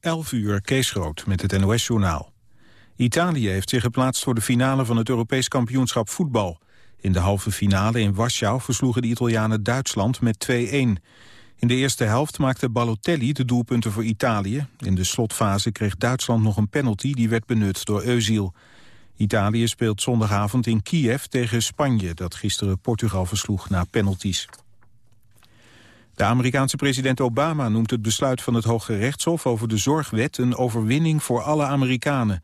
11 uur, Kees Groot, met het NOS-journaal. Italië heeft zich geplaatst voor de finale van het Europees kampioenschap voetbal. In de halve finale in Warschau versloegen de Italianen Duitsland met 2-1. In de eerste helft maakte Balotelli de doelpunten voor Italië. In de slotfase kreeg Duitsland nog een penalty die werd benut door Özil. Italië speelt zondagavond in Kiev tegen Spanje... dat gisteren Portugal versloeg na penalties. De Amerikaanse president Obama noemt het besluit van het Hoge Rechtshof over de zorgwet een overwinning voor alle Amerikanen.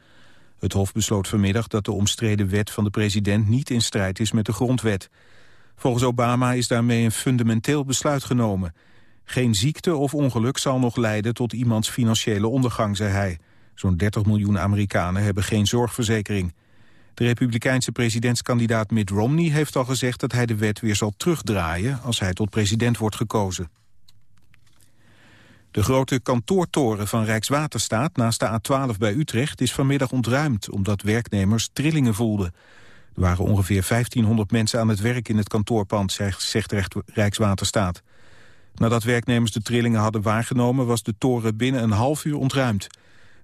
Het Hof besloot vanmiddag dat de omstreden wet van de president niet in strijd is met de grondwet. Volgens Obama is daarmee een fundamenteel besluit genomen. Geen ziekte of ongeluk zal nog leiden tot iemands financiële ondergang, zei hij. Zo'n 30 miljoen Amerikanen hebben geen zorgverzekering. De republikeinse presidentskandidaat Mitt Romney heeft al gezegd dat hij de wet weer zal terugdraaien als hij tot president wordt gekozen. De grote kantoortoren van Rijkswaterstaat naast de A12 bij Utrecht is vanmiddag ontruimd omdat werknemers trillingen voelden. Er waren ongeveer 1500 mensen aan het werk in het kantoorpand, zegt Rijkswaterstaat. Nadat werknemers de trillingen hadden waargenomen was de toren binnen een half uur ontruimd.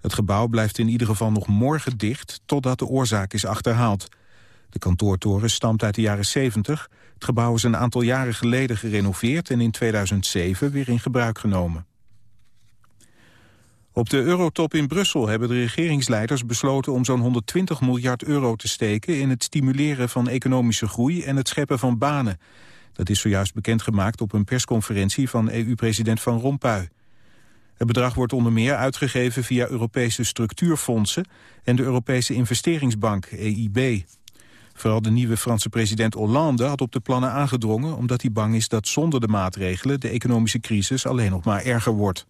Het gebouw blijft in ieder geval nog morgen dicht totdat de oorzaak is achterhaald. De kantoortoren stamt uit de jaren 70. Het gebouw is een aantal jaren geleden gerenoveerd en in 2007 weer in gebruik genomen. Op de eurotop in Brussel hebben de regeringsleiders besloten om zo'n 120 miljard euro te steken in het stimuleren van economische groei en het scheppen van banen. Dat is zojuist bekendgemaakt op een persconferentie van EU-president Van Rompuy. Het bedrag wordt onder meer uitgegeven via Europese structuurfondsen en de Europese investeringsbank, EIB. Vooral de nieuwe Franse president Hollande had op de plannen aangedrongen... omdat hij bang is dat zonder de maatregelen de economische crisis alleen nog maar erger wordt.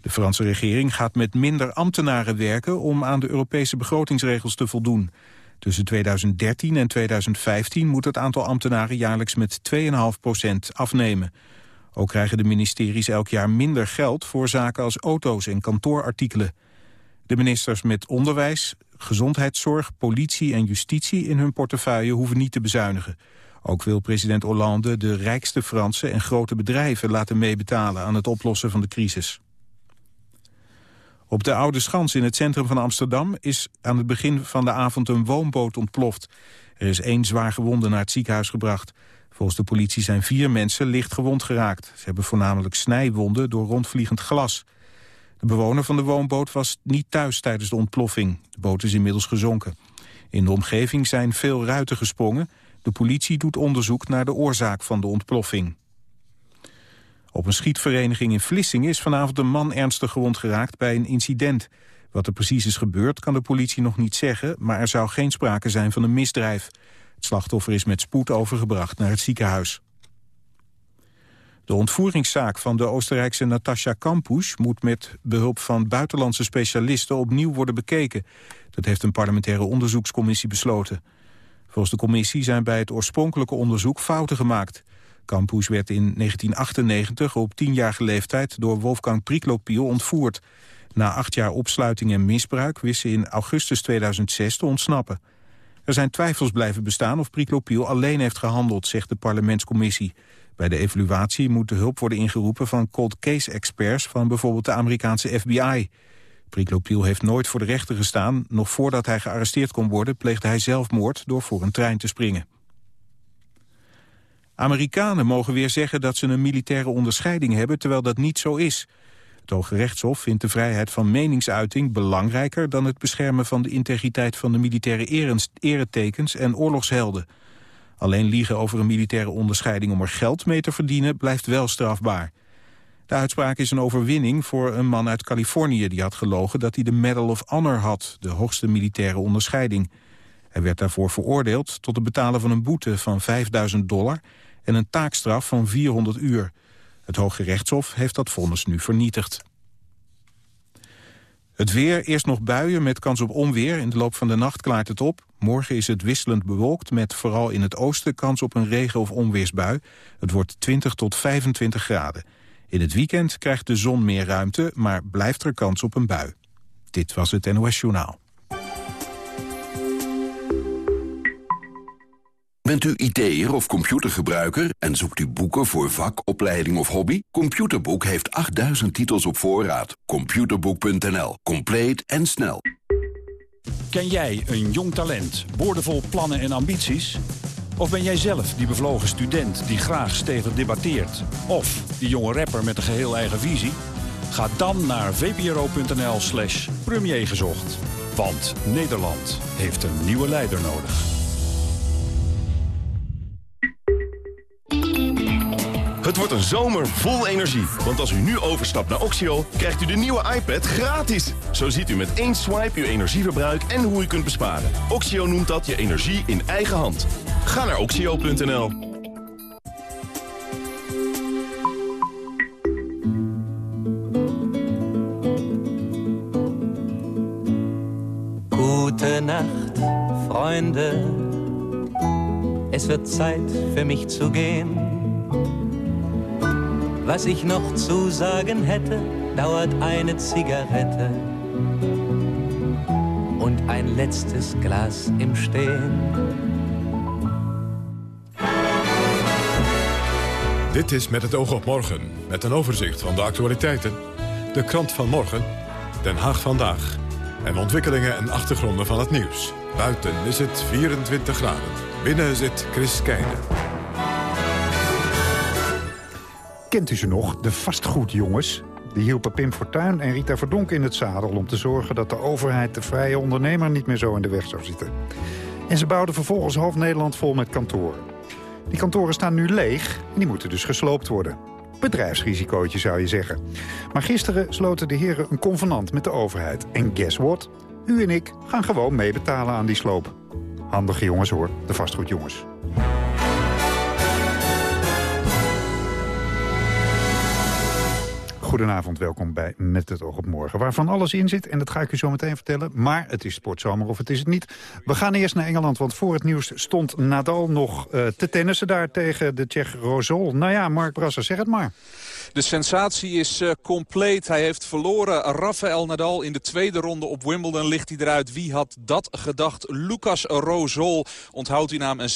De Franse regering gaat met minder ambtenaren werken om aan de Europese begrotingsregels te voldoen. Tussen 2013 en 2015 moet het aantal ambtenaren jaarlijks met 2,5% afnemen. Ook krijgen de ministeries elk jaar minder geld voor zaken als auto's en kantoorartikelen. De ministers met onderwijs, gezondheidszorg, politie en justitie in hun portefeuille hoeven niet te bezuinigen. Ook wil president Hollande de rijkste Fransen en grote bedrijven laten meebetalen aan het oplossen van de crisis. Op de Oude Schans in het centrum van Amsterdam is aan het begin van de avond een woonboot ontploft. Er is één zwaar gewonde naar het ziekenhuis gebracht. Volgens de politie zijn vier mensen licht gewond geraakt. Ze hebben voornamelijk snijwonden door rondvliegend glas. De bewoner van de woonboot was niet thuis tijdens de ontploffing. De boot is inmiddels gezonken. In de omgeving zijn veel ruiten gesprongen. De politie doet onderzoek naar de oorzaak van de ontploffing. Op een schietvereniging in Vlissingen is vanavond een man ernstig gewond geraakt bij een incident. Wat er precies is gebeurd kan de politie nog niet zeggen, maar er zou geen sprake zijn van een misdrijf. Slachtoffer is met spoed overgebracht naar het ziekenhuis. De ontvoeringszaak van de Oostenrijkse Natasja Kampusch moet met behulp van buitenlandse specialisten opnieuw worden bekeken. Dat heeft een parlementaire onderzoekscommissie besloten. Volgens de commissie zijn bij het oorspronkelijke onderzoek fouten gemaakt. Kampusch werd in 1998 op tienjarige leeftijd door Wolfgang Priklopiel ontvoerd. Na acht jaar opsluiting en misbruik wist ze in augustus 2006 te ontsnappen. Er zijn twijfels blijven bestaan of Priklopiel alleen heeft gehandeld, zegt de parlementscommissie. Bij de evaluatie moet de hulp worden ingeroepen van cold case experts van bijvoorbeeld de Amerikaanse FBI. Priklopiel heeft nooit voor de rechter gestaan. Nog voordat hij gearresteerd kon worden pleegde hij zelfmoord door voor een trein te springen. Amerikanen mogen weer zeggen dat ze een militaire onderscheiding hebben, terwijl dat niet zo is. Het Hoge vindt de vrijheid van meningsuiting belangrijker dan het beschermen van de integriteit van de militaire eretekens en oorlogshelden. Alleen liegen over een militaire onderscheiding om er geld mee te verdienen blijft wel strafbaar. De uitspraak is een overwinning voor een man uit Californië die had gelogen dat hij de Medal of Honor had, de hoogste militaire onderscheiding. Hij werd daarvoor veroordeeld tot het betalen van een boete van 5000 dollar en een taakstraf van 400 uur. Het Hoge Rechtshof heeft dat vonnis nu vernietigd. Het weer, eerst nog buien met kans op onweer. In de loop van de nacht klaart het op. Morgen is het wisselend bewolkt met vooral in het oosten kans op een regen- of onweersbui. Het wordt 20 tot 25 graden. In het weekend krijgt de zon meer ruimte, maar blijft er kans op een bui. Dit was het NOS Journaal. Bent u IT'er of computergebruiker en zoekt u boeken voor vak, opleiding of hobby? Computerboek heeft 8000 titels op voorraad. Computerboek.nl. Compleet en snel. Ken jij een jong talent, boordevol plannen en ambities? Of ben jij zelf die bevlogen student die graag stevig debatteert? Of die jonge rapper met een geheel eigen visie? Ga dan naar vpro.nl slash premiergezocht. Want Nederland heeft een nieuwe leider nodig. Het wordt een zomer vol energie. Want als u nu overstapt naar Oxio, krijgt u de nieuwe iPad gratis. Zo ziet u met één swipe uw energieverbruik en hoe u kunt besparen. Oxio noemt dat je energie in eigen hand. Ga naar oxio.nl. Nacht, Freunde. Es wird Zeit für mich zu gehen. Was ich noch zu sagen hätte, dauert eine Zigarette und ein letztes Glas im Stehen. Dit is Met het oog op morgen, met een overzicht van de actualiteiten. De krant van morgen, Den Haag vandaag. En ontwikkelingen en achtergronden van het nieuws. Buiten is het 24 graden. Binnen zit Chris Keijnen. Kent u ze nog, de vastgoedjongens? Die hielpen Pim Fortuyn en Rita Verdonk in het zadel... om te zorgen dat de overheid de vrije ondernemer niet meer zo in de weg zou zitten. En ze bouwden vervolgens half Nederland vol met kantoren. Die kantoren staan nu leeg en die moeten dus gesloopt worden. Bedrijfsrisicootje zou je zeggen. Maar gisteren sloten de heren een convenant met de overheid. En guess what? U en ik gaan gewoon meebetalen aan die sloop. Handige jongens hoor, de vastgoedjongens. Goedenavond, welkom bij Met het oog op morgen. Waarvan alles in zit, en dat ga ik u zo meteen vertellen. Maar het is sportzomer of het is het niet. We gaan eerst naar Engeland, want voor het nieuws stond Nadal nog uh, te tennissen daar tegen de Tsjech Rozol. Nou ja, Mark Brasser, zeg het maar. De sensatie is uh, compleet. Hij heeft verloren. Rafael Nadal in de tweede ronde op Wimbledon ligt hij eruit. Wie had dat gedacht? Lucas Rozol, onthoudt die naam, een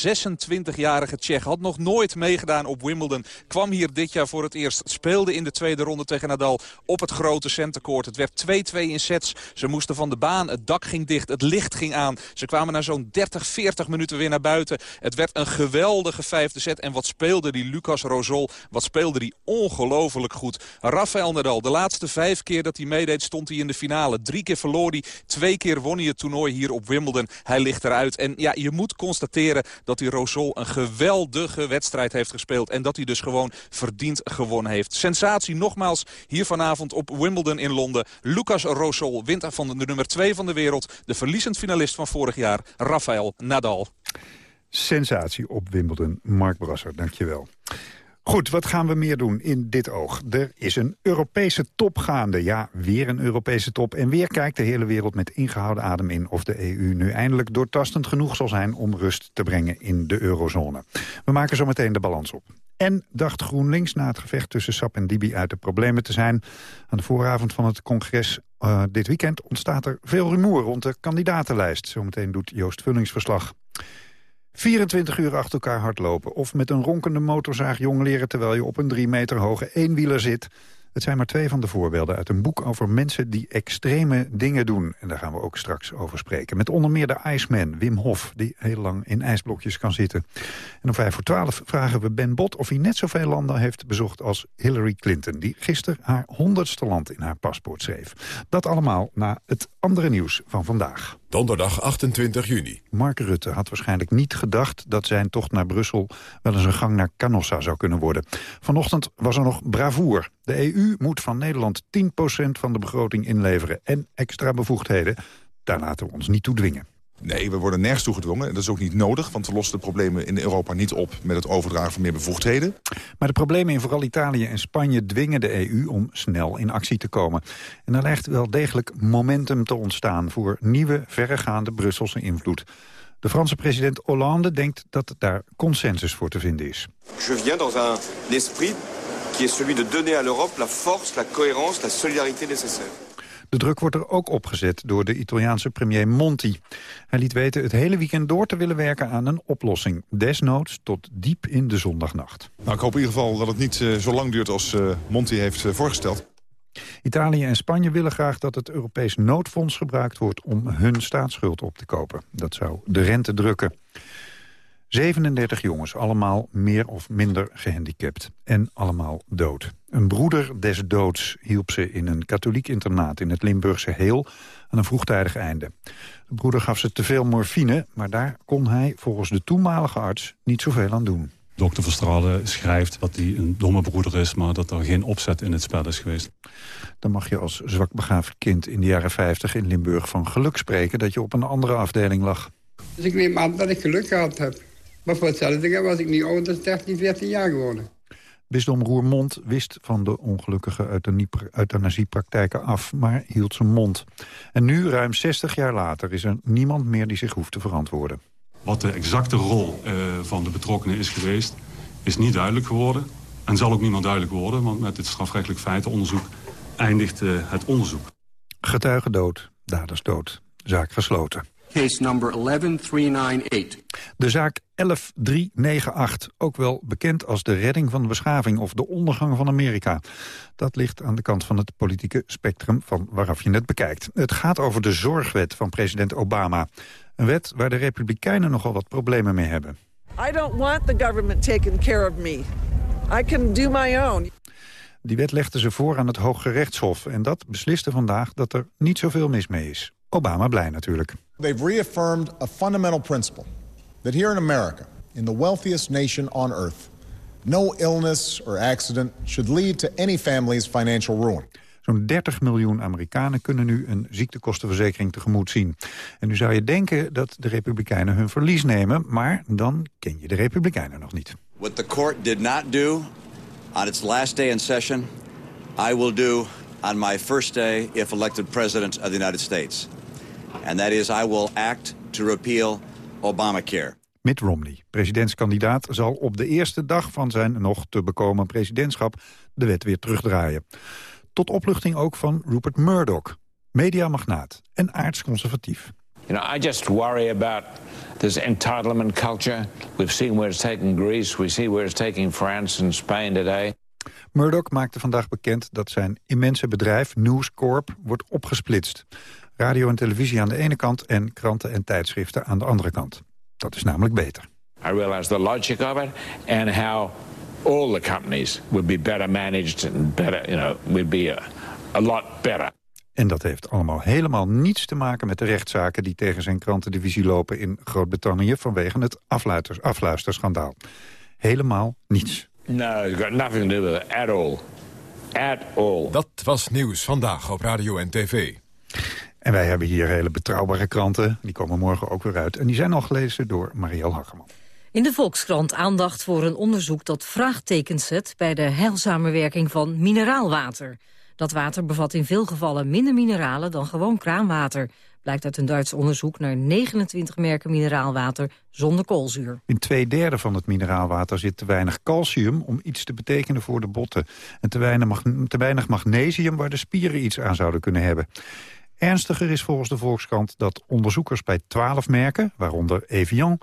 26-jarige Tsjech. Had nog nooit meegedaan op Wimbledon. Kwam hier dit jaar voor het eerst. Speelde in de tweede ronde tegen Nadal op het grote centercourt. Het werd 2-2 in sets. Ze moesten van de baan. Het dak ging dicht. Het licht ging aan. Ze kwamen na zo'n 30, 40 minuten weer naar buiten. Het werd een geweldige vijfde set. En wat speelde die Lucas Rozol? Wat speelde die ongelooflijk goed. Rafael Nadal, de laatste vijf keer dat hij meedeed stond hij in de finale. Drie keer verloor hij, twee keer won hij het toernooi hier op Wimbledon. Hij ligt eruit. En ja, je moet constateren dat die Rosol een geweldige wedstrijd heeft gespeeld. En dat hij dus gewoon verdiend gewonnen heeft. Sensatie nogmaals hier vanavond op Wimbledon in Londen. Lucas Rosol wint van de nummer 2 van de wereld. De verliezend finalist van vorig jaar, Rafael Nadal. Sensatie op Wimbledon. Mark Brasser, dankjewel. Goed, wat gaan we meer doen in dit oog? Er is een Europese top gaande. Ja, weer een Europese top. En weer kijkt de hele wereld met ingehouden adem in... of de EU nu eindelijk doortastend genoeg zal zijn... om rust te brengen in de eurozone. We maken zo meteen de balans op. En dacht GroenLinks na het gevecht tussen SAP en Dibi uit de problemen te zijn. Aan de vooravond van het congres uh, dit weekend ontstaat er veel rumoer rond de kandidatenlijst. Zometeen doet Joost Vullings verslag. 24 uur achter elkaar hardlopen of met een ronkende motorzaag jong leren... terwijl je op een drie meter hoge eenwieler zit... Het zijn maar twee van de voorbeelden uit een boek over mensen die extreme dingen doen. En daar gaan we ook straks over spreken. Met onder meer de Iceman, Wim Hof, die heel lang in ijsblokjes kan zitten. En om vijf voor twaalf vragen we Ben Bot of hij net zoveel landen heeft bezocht als Hillary Clinton. Die gisteren haar honderdste land in haar paspoort schreef. Dat allemaal na het andere nieuws van vandaag. Donderdag 28 juni. Mark Rutte had waarschijnlijk niet gedacht dat zijn tocht naar Brussel wel eens een gang naar Canossa zou kunnen worden. Vanochtend was er nog bravoer. De EU moet van Nederland 10% van de begroting inleveren en extra bevoegdheden. Daar laten we ons niet toe dwingen. Nee, we worden nergens toe gedwongen. Dat is ook niet nodig, want we lossen de problemen in Europa niet op... met het overdragen van meer bevoegdheden. Maar de problemen in vooral Italië en Spanje dwingen de EU om snel in actie te komen. En er lijkt wel degelijk momentum te ontstaan... voor nieuwe, verregaande Brusselse invloed. De Franse president Hollande denkt dat daar consensus voor te vinden is. Je viens dans un esprit qui est celui de donner à l'Europe la force, la cohérence, la solidarité nécessaire. De druk wordt er ook opgezet door de Italiaanse premier Monti. Hij liet weten het hele weekend door te willen werken aan een oplossing. Desnoods tot diep in de zondagnacht. Nou, ik hoop in ieder geval dat het niet uh, zo lang duurt als uh, Monti heeft uh, voorgesteld. Italië en Spanje willen graag dat het Europees noodfonds gebruikt wordt om hun staatsschuld op te kopen. Dat zou de rente drukken. 37 jongens, allemaal meer of minder gehandicapt. En allemaal dood. Een broeder des doods hielp ze in een katholiek internaat in het Limburgse Heel aan een vroegtijdig einde. De broeder gaf ze te veel morfine, maar daar kon hij volgens de toenmalige arts niet zoveel aan doen. Dokter Verstralen schrijft dat hij een domme broeder is... maar dat er geen opzet in het spel is geweest. Dan mag je als zwakbegaafd kind in de jaren 50 in Limburg van geluk spreken... dat je op een andere afdeling lag. Dus ik neem aan dat ik geluk gehad heb. Maar voor hetzelfde was ik niet ouder dan 13, 14 jaar geworden. Bisdom Roermond wist van de ongelukkige euthanasiepraktijken af, maar hield zijn mond. En nu, ruim 60 jaar later, is er niemand meer die zich hoeft te verantwoorden. Wat de exacte rol uh, van de betrokkenen is geweest, is niet duidelijk geworden. En zal ook niemand duidelijk worden, want met dit strafrechtelijk feitenonderzoek eindigt uh, het onderzoek. Getuigen dood, daders dood, zaak gesloten. Case number 11398. De zaak 11398, ook wel bekend als de redding van de beschaving of de ondergang van Amerika. Dat ligt aan de kant van het politieke spectrum van waaraf je het bekijkt. Het gaat over de zorgwet van president Obama. Een wet waar de Republikeinen nogal wat problemen mee hebben. I don't want the government taking care of me. I can do my own. Die wet legden ze voor aan het Hoge Rechtshof en dat besliste vandaag dat er niet zoveel mis mee is. Obama blij natuurlijk. They've reaffirmed a fundamental principle that here in America, in the wealthiest nation on earth, no illness or accident should lead to any family's financial ruin. Zo'n 30 miljoen Amerikanen kunnen nu een ziektekostenverzekering tegemoet zien. En nu zou je denken dat de Republikeinen hun verlies nemen... maar dan ken je de Republikeinen nog niet. What the court did not do on its last day in session... I will do on my first day if elected president of the United States. And that is I will act to repeal Obamacare. Mitt Romney, presidentskandidaat, zal op de eerste dag van zijn nog te bekomen presidentschap de wet weer terugdraaien. Tot opluchting ook van Rupert Murdoch, mediamagnaat en aardsconservatief. You know, I just worry about this entitlement culture. We've seen where it's taken Greece, we see where it's taking France and Spain today. Murdoch maakte vandaag bekend dat zijn immense bedrijf News Corp wordt opgesplitst. Radio en televisie aan de ene kant en kranten en tijdschriften aan de andere kant. Dat is namelijk beter. I realize the logic of it and how all the companies would be better managed and better, you know, would be a, a lot better. En dat heeft allemaal helemaal niets te maken met de rechtszaken... die tegen zijn krantendivisie lopen in Groot-Brittannië... vanwege het afluisters, afluisterschandaal. Helemaal niets. No, it's got nothing to do with it at all. At all. Dat was Nieuws Vandaag op Radio en TV. En wij hebben hier hele betrouwbare kranten. Die komen morgen ook weer uit. En die zijn al gelezen door Marielle Hageman. In de Volkskrant aandacht voor een onderzoek dat vraagtekens zet... bij de heilzame werking van mineraalwater. Dat water bevat in veel gevallen minder mineralen dan gewoon kraanwater. Blijkt uit een Duits onderzoek naar 29 merken mineraalwater zonder koolzuur. In twee derde van het mineraalwater zit te weinig calcium om iets te betekenen voor de botten. En te weinig, te weinig magnesium waar de spieren iets aan zouden kunnen hebben. Ernstiger is volgens de Volkskrant dat onderzoekers bij 12 merken, waaronder Evian,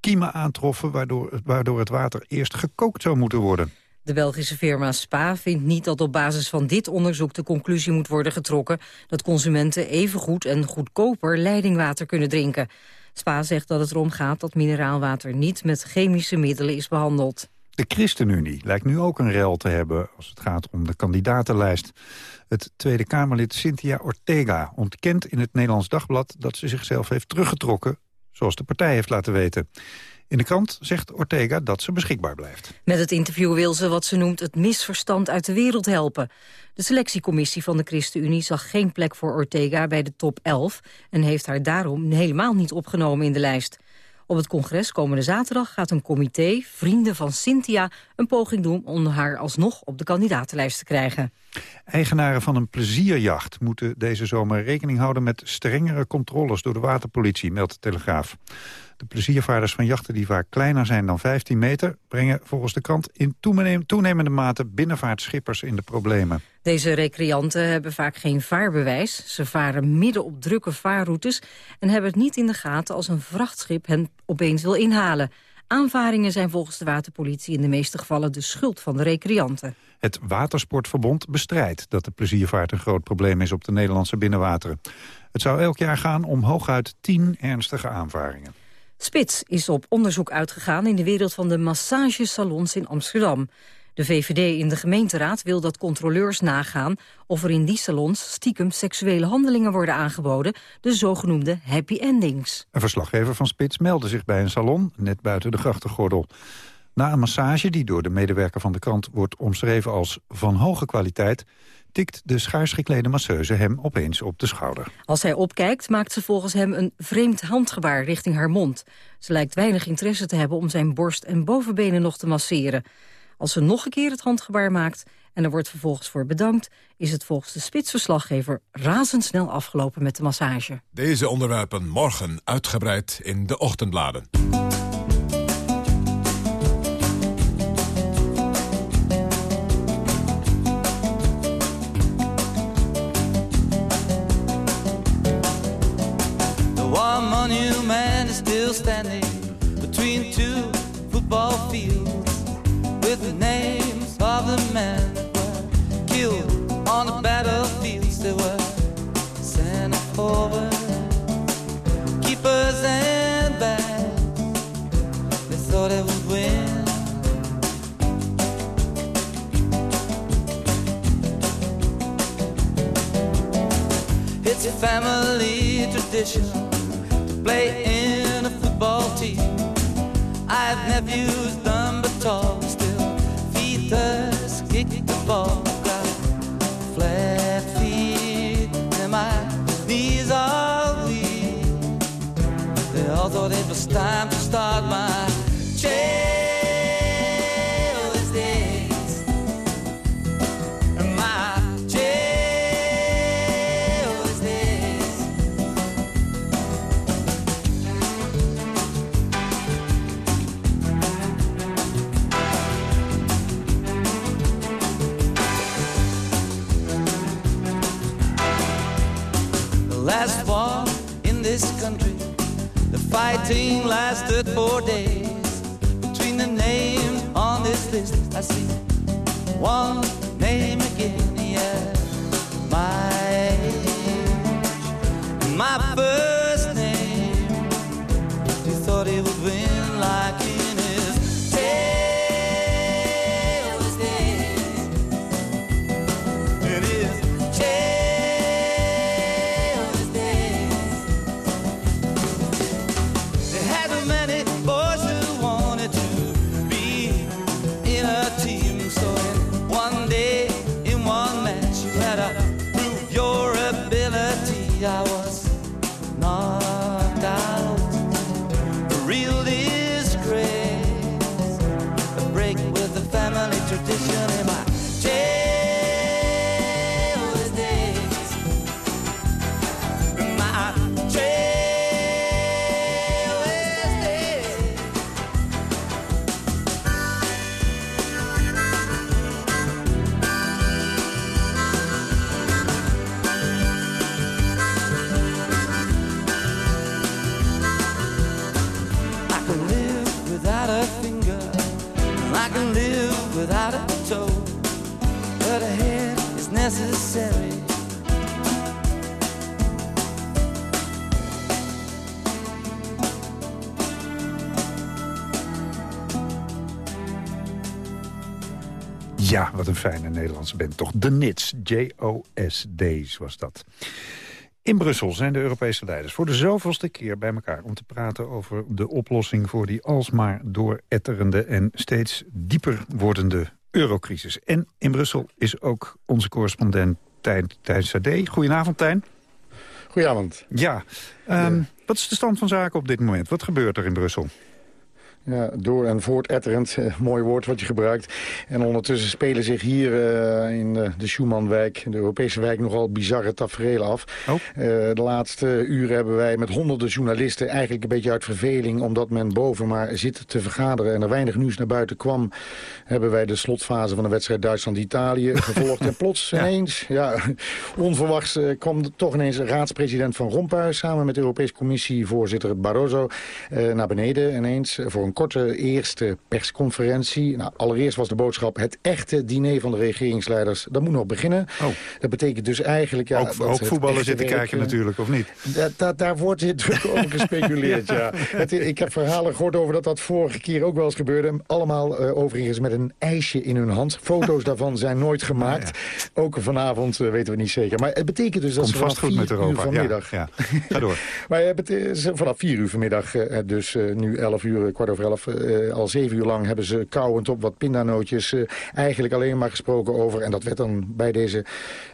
kiemen aantroffen waardoor, waardoor het water eerst gekookt zou moeten worden. De Belgische firma Spa vindt niet dat op basis van dit onderzoek de conclusie moet worden getrokken dat consumenten evengoed en goedkoper leidingwater kunnen drinken. Spa zegt dat het erom gaat dat mineraalwater niet met chemische middelen is behandeld. De ChristenUnie lijkt nu ook een rel te hebben als het gaat om de kandidatenlijst. Het Tweede Kamerlid Cynthia Ortega ontkent in het Nederlands Dagblad dat ze zichzelf heeft teruggetrokken, zoals de partij heeft laten weten. In de krant zegt Ortega dat ze beschikbaar blijft. Met het interview wil ze wat ze noemt het misverstand uit de wereld helpen. De selectiecommissie van de ChristenUnie zag geen plek voor Ortega bij de top 11... en heeft haar daarom helemaal niet opgenomen in de lijst. Op het congres komende zaterdag gaat een comité, vrienden van Cynthia... een poging doen om haar alsnog op de kandidatenlijst te krijgen. Eigenaren van een plezierjacht moeten deze zomer rekening houden... met strengere controles door de waterpolitie, meldt de Telegraaf. De pleziervaarders van jachten die vaak kleiner zijn dan 15 meter... brengen volgens de krant in toenemende mate binnenvaartschippers in de problemen. Deze recreanten hebben vaak geen vaarbewijs. Ze varen midden op drukke vaarroutes... en hebben het niet in de gaten als een vrachtschip hen opeens wil inhalen. Aanvaringen zijn volgens de waterpolitie in de meeste gevallen de schuld van de recreanten. Het Watersportverbond bestrijdt dat de pleziervaart een groot probleem is op de Nederlandse binnenwateren. Het zou elk jaar gaan om hooguit tien ernstige aanvaringen. Spits is op onderzoek uitgegaan in de wereld van de massagesalons in Amsterdam. De VVD in de gemeenteraad wil dat controleurs nagaan of er in die salons stiekem seksuele handelingen worden aangeboden, de zogenoemde happy endings. Een verslaggever van Spits meldde zich bij een salon net buiten de grachtengordel. Na een massage die door de medewerker van de krant wordt omschreven als van hoge kwaliteit, tikt de schaars geklede masseuse hem opeens op de schouder. Als hij opkijkt, maakt ze volgens hem een vreemd handgebaar richting haar mond. Ze lijkt weinig interesse te hebben om zijn borst en bovenbenen nog te masseren. Als ze nog een keer het handgebaar maakt en er wordt vervolgens voor bedankt... is het volgens de spitsverslaggever razendsnel afgelopen met de massage. Deze onderwerpen morgen uitgebreid in de ochtendbladen. Men were killed on the battlefields. They were sent forward, keepers and backs. They thought they would win. It's a family tradition to play in a football team. I have nephews dumb but tall, All thought it was time fighting lasted four days. Between the names on this list, I see one name again. Yeah, my age, my first Ja, wat een fijne Nederlandse band toch. De Nits, J-O-S-D's was dat. In Brussel zijn de Europese leiders voor de zoveelste keer bij elkaar... om te praten over de oplossing voor die alsmaar dooretterende... en steeds dieper wordende eurocrisis. En in Brussel is ook onze correspondent Tijn, Tijn Sade. Goedenavond, Tijn. Goedenavond. Ja, ehm, wat is de stand van zaken op dit moment? Wat gebeurt er in Brussel? Ja, door en voortetterend, eh, mooi woord wat je gebruikt. En ondertussen spelen zich hier uh, in de, de Schumannwijk, de Europese wijk, nogal bizarre tafereelen af. Oh. Uh, de laatste uren hebben wij met honderden journalisten eigenlijk een beetje uit verveling, omdat men boven maar zit te vergaderen en er weinig nieuws naar buiten kwam, hebben wij de slotfase van de wedstrijd Duitsland-Italië gevolgd. en plots ineens, ja, onverwachts kwam toch ineens raadspresident Van Rompuy samen met de Europese Commissievoorzitter Barroso naar beneden ineens voor een korte eerste persconferentie. Nou, allereerst was de boodschap het echte diner van de regeringsleiders. Dat moet nog beginnen. Oh. Dat betekent dus eigenlijk... Ja, ook ook voetballen zitten kijken natuurlijk, of niet? Dat, dat, daar wordt hier druk over gespeculeerd, ja. Het, ik heb verhalen gehoord over dat dat vorige keer ook wel eens gebeurde. Allemaal uh, overigens met een ijsje in hun hand. Foto's daarvan zijn nooit gemaakt. Ja. Ook vanavond uh, weten we niet zeker. Maar het betekent dus dat Komt ze vast goed met Europa. vanmiddag... Ja. Ga door. maar het is vanaf vier uur vanmiddag, uh, dus nu elf uur, kwart over elf... Uh, al zeven uur lang hebben ze kauwend op wat pindanootjes uh, eigenlijk alleen maar gesproken over... en dat werd dan bij deze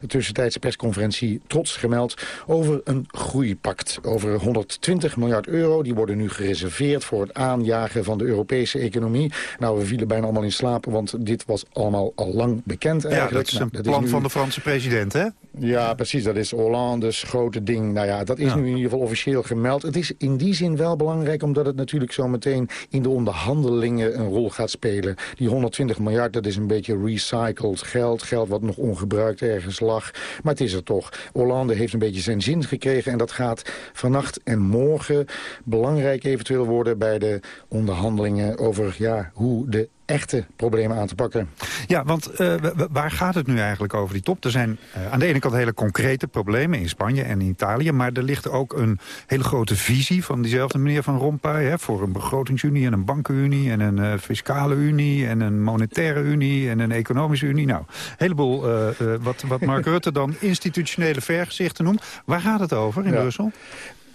tussentijdse persconferentie trots gemeld... over een groeipact, over 120 miljard euro. Die worden nu gereserveerd voor het aanjagen van de Europese economie. Nou, we vielen bijna allemaal in slaap, want dit was allemaal al lang bekend eigenlijk. Ja, dat is een nou, dat plan is nu... van de Franse president, hè? Ja, precies. Dat is Hollande's grote ding. Nou ja, dat is Ja. nu in ieder geval officieel gemeld. Het is in die zin wel belangrijk, omdat het natuurlijk zo meteen in de onderhandelingen een rol gaat spelen. Die 120 miljard, dat is een beetje recycled geld. Geld wat nog ongebruikt ergens lag. Maar het is er toch. Hollande heeft een beetje zijn zin gekregen. En dat gaat vannacht en morgen belangrijk eventueel worden bij de onderhandelingen over ja, hoe de echte problemen aan te pakken. Ja, want uh, waar gaat het nu eigenlijk over die top? Er zijn uh, aan de ene kant hele concrete problemen in Spanje en in Italië... maar er ligt ook een hele grote visie van diezelfde meneer Van Rompuy... Hè, voor een begrotingsunie en een bankenunie en een uh, fiscale unie... en een monetaire unie en een economische unie. Nou, een heleboel wat, wat Mark Rutte dan institutionele vergezichten noemt. Waar gaat het over in Ja. Brussel?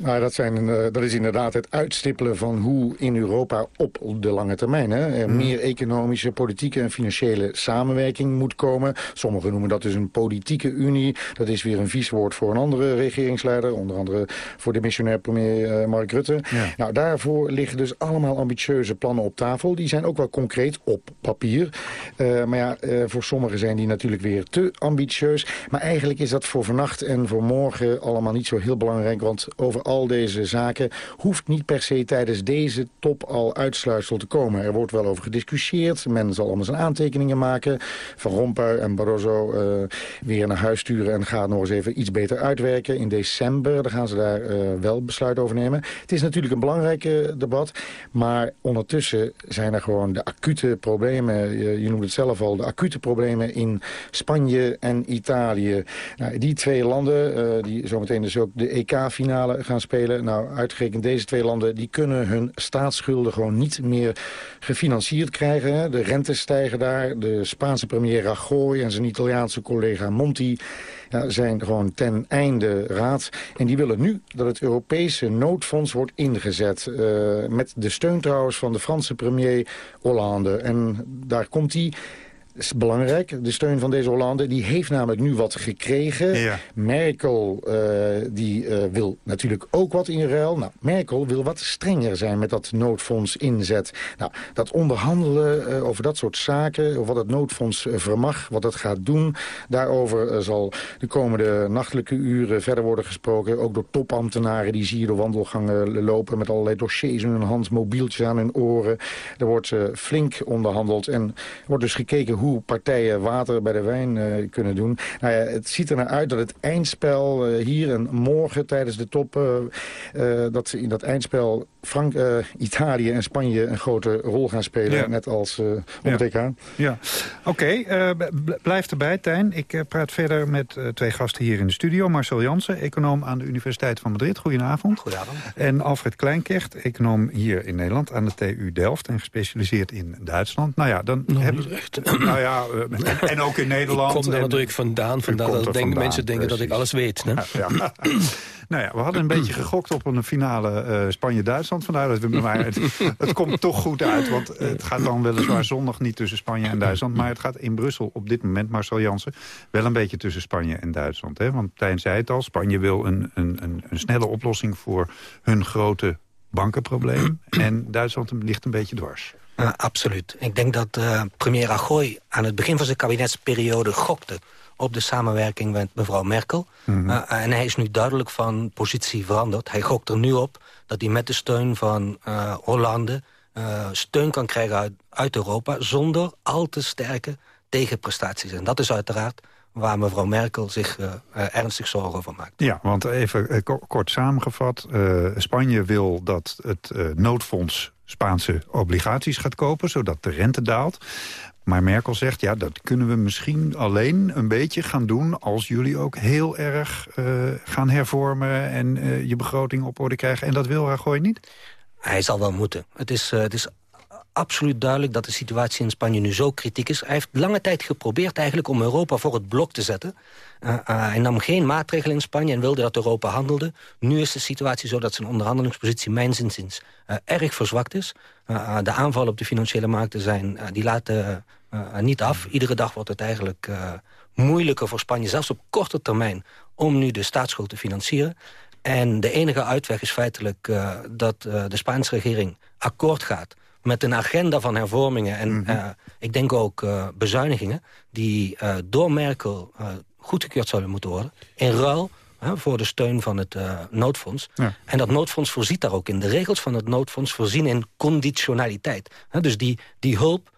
Nou, dat, zijn, uh, dat is inderdaad het uitstippelen van hoe in Europa op de lange termijn... Hè, er Mm. meer economische, politieke en financiële samenwerking moet komen. Sommigen noemen dat dus een politieke unie. Dat is weer een vies woord voor een andere regeringsleider. Onder andere voor de missionair premier uh, Mark Rutte. Ja. Nou, daarvoor liggen dus allemaal ambitieuze plannen op tafel. Die zijn ook wel concreet op papier. Uh, maar ja, uh, voor sommigen zijn die natuurlijk weer te ambitieus. Maar eigenlijk is dat voor vannacht en voor morgen allemaal niet zo heel belangrijk. Want over al deze zaken hoeft niet per se tijdens deze top al uitsluitsel te komen. Er wordt wel over gediscussieerd. Men zal allemaal zijn aantekeningen maken. Van Rompuy en Barroso uh, weer naar huis sturen en gaat nog eens even iets beter uitwerken. In december dan gaan ze daar uh, wel besluit over nemen. Het is natuurlijk een belangrijk uh, debat. Maar ondertussen zijn er gewoon de acute problemen. Je, noemde het zelf al. De acute problemen in Spanje en Italië. Nou, die twee landen, die zometeen dus ook de EK-finale gaan spelen. Nou, uitgerekend deze twee landen, die kunnen hun staatsschulden gewoon niet meer gefinancierd krijgen. De rentes stijgen daar. De Spaanse premier Rajoy en zijn Italiaanse collega Monti ja, zijn gewoon ten einde raad. En die willen nu dat het Europese noodfonds wordt ingezet. Uh, met de steun trouwens van de Franse premier Hollande. En daar komt hij... Dat is belangrijk, de steun van deze Hollande. Die heeft namelijk nu wat gekregen. Ja. Merkel uh, die, uh, wil natuurlijk ook wat in ruil. Nou, Merkel wil wat strenger zijn met dat noodfonds inzet. Nou, dat onderhandelen uh, over dat soort zaken, of wat het noodfonds vermag, wat het gaat doen... daarover zal de komende nachtelijke uren verder worden gesproken. Ook door topambtenaren, die zie je door wandelgangen lopen... met allerlei dossiers in hun hand, mobieltjes aan hun oren. Er wordt flink onderhandeld en wordt dus gekeken hoe partijen water bij de wijn uh, kunnen doen. Nou ja, het ziet er naar uit dat het eindspel uh, hier en morgen tijdens de top... Uh, dat in dat eindspel Frank, Italië en Spanje een grote rol gaan spelen. Ja. Net als op ja. het. Ja, oké. Okay, blijf erbij, Tijn. Ik praat verder met twee gasten hier in de studio. Marcel Jansen, econoom aan de Universiteit van Madrid. Goedenavond. Goedenavond. En Alfred Kleinkecht, econoom hier in Nederland aan de TU Delft... en gespecialiseerd in Duitsland. Nou ja, dan Nog hebben niet echt. Nou ja, en, en, ook in Nederland. Ik kom daar natuurlijk vandaan, vandaar dat denk, vandaan, mensen denken precies. dat ik alles weet. Hè? Ja, ja. nou ja, we hadden een beetje gegokt op een finale uh, Spanje-Duitsland. Vandaar dat we, maar het, het komt toch goed uit. Want het gaat dan weliswaar zondag niet tussen Spanje en Duitsland. Maar het gaat in Brussel op dit moment, Marcel Jansen... wel een beetje tussen Spanje en Duitsland. Hè? Want Tijn zei het al, Spanje wil een, een, een, een snelle oplossing voor hun grote bankenprobleem. en Duitsland ligt een beetje dwars. absoluut. Ik denk dat uh, premier Rajoy aan het begin van zijn kabinetsperiode gokte op de samenwerking met mevrouw Merkel. Mhm. Eh, en hij is nu duidelijk van positie veranderd. Hij gokt er nu op dat hij met de steun van Hollande... steun kan krijgen uit, uit Europa... zonder al te sterke tegenprestaties. En dat is uiteraard waar mevrouw Merkel zich uh, ernstig zorgen over maakt. Ja, want even kort samengevat. Spanje wil dat het noodfonds Spaanse obligaties gaat kopen... zodat de rente daalt. Maar Merkel zegt, ja, dat kunnen we misschien alleen een beetje gaan doen... als jullie ook heel erg gaan hervormen en je begroting op orde krijgen. En dat wil Rajoy niet? Hij zal wel moeten. Het is, het is absoluut duidelijk dat de situatie in Spanje nu zo kritiek is. Hij heeft lange tijd geprobeerd eigenlijk om Europa voor het blok te zetten. Uh, hij nam geen maatregelen in Spanje en wilde dat Europa handelde. Nu is de situatie zo dat zijn onderhandelingspositie mijns inziens uh, erg verzwakt is. de aanvallen op de financiële markten zijn, die laten niet af. Iedere dag wordt het eigenlijk moeilijker voor Spanje, zelfs op korte termijn, om nu de staatsschuld te financieren. En de enige uitweg is feitelijk dat de Spaanse regering akkoord gaat met een agenda van hervormingen en mhm. eh, ik denk ook uh, bezuinigingen... die uh, door Merkel goedgekeurd zouden moeten worden. In ruil voor de steun van het noodfonds. En dat noodfonds voorziet daar ook in. De regels van het noodfonds voorzien in conditionaliteit. dus die, die hulp,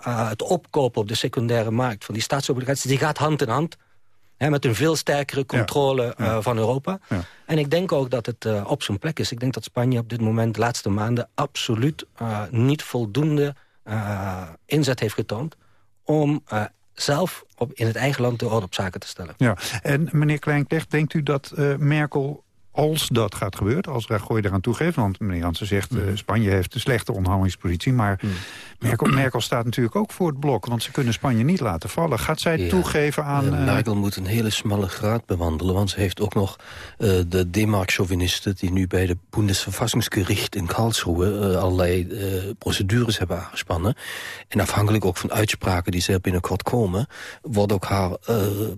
het opkopen op de secundaire markt... van die staatsobligaties, die gaat hand in hand met een veel sterkere controle eh, van Europa. Ja. En ik denk ook dat het uh, op zijn plek is. Ik denk dat Spanje op dit moment, de laatste maanden... absoluut uh, niet voldoende inzet heeft getoond... om zelf op, in het eigen land de orde op zaken te stellen. Ja. En meneer Kleinknecht, denkt u dat Merkel als dat gaat gebeuren, als Rajoy eraan toegeeft... want meneer Jansen zegt, uh, Spanje heeft een slechte onderhandelingspositie... maar mm. Merkel, Merkel, staat natuurlijk ook voor het blok... want ze kunnen Spanje niet laten vallen. Gaat zij toegeven aan... Uh, Merkel moet een hele smalle graad bewandelen... want ze heeft ook nog uh, de D-Mark-chauvinisten... die nu bij de Bundesverfassingsgericht in Karlsruhe... allerlei procedures hebben aangespannen. En afhankelijk ook van uitspraken die zeer binnenkort komen... wordt ook haar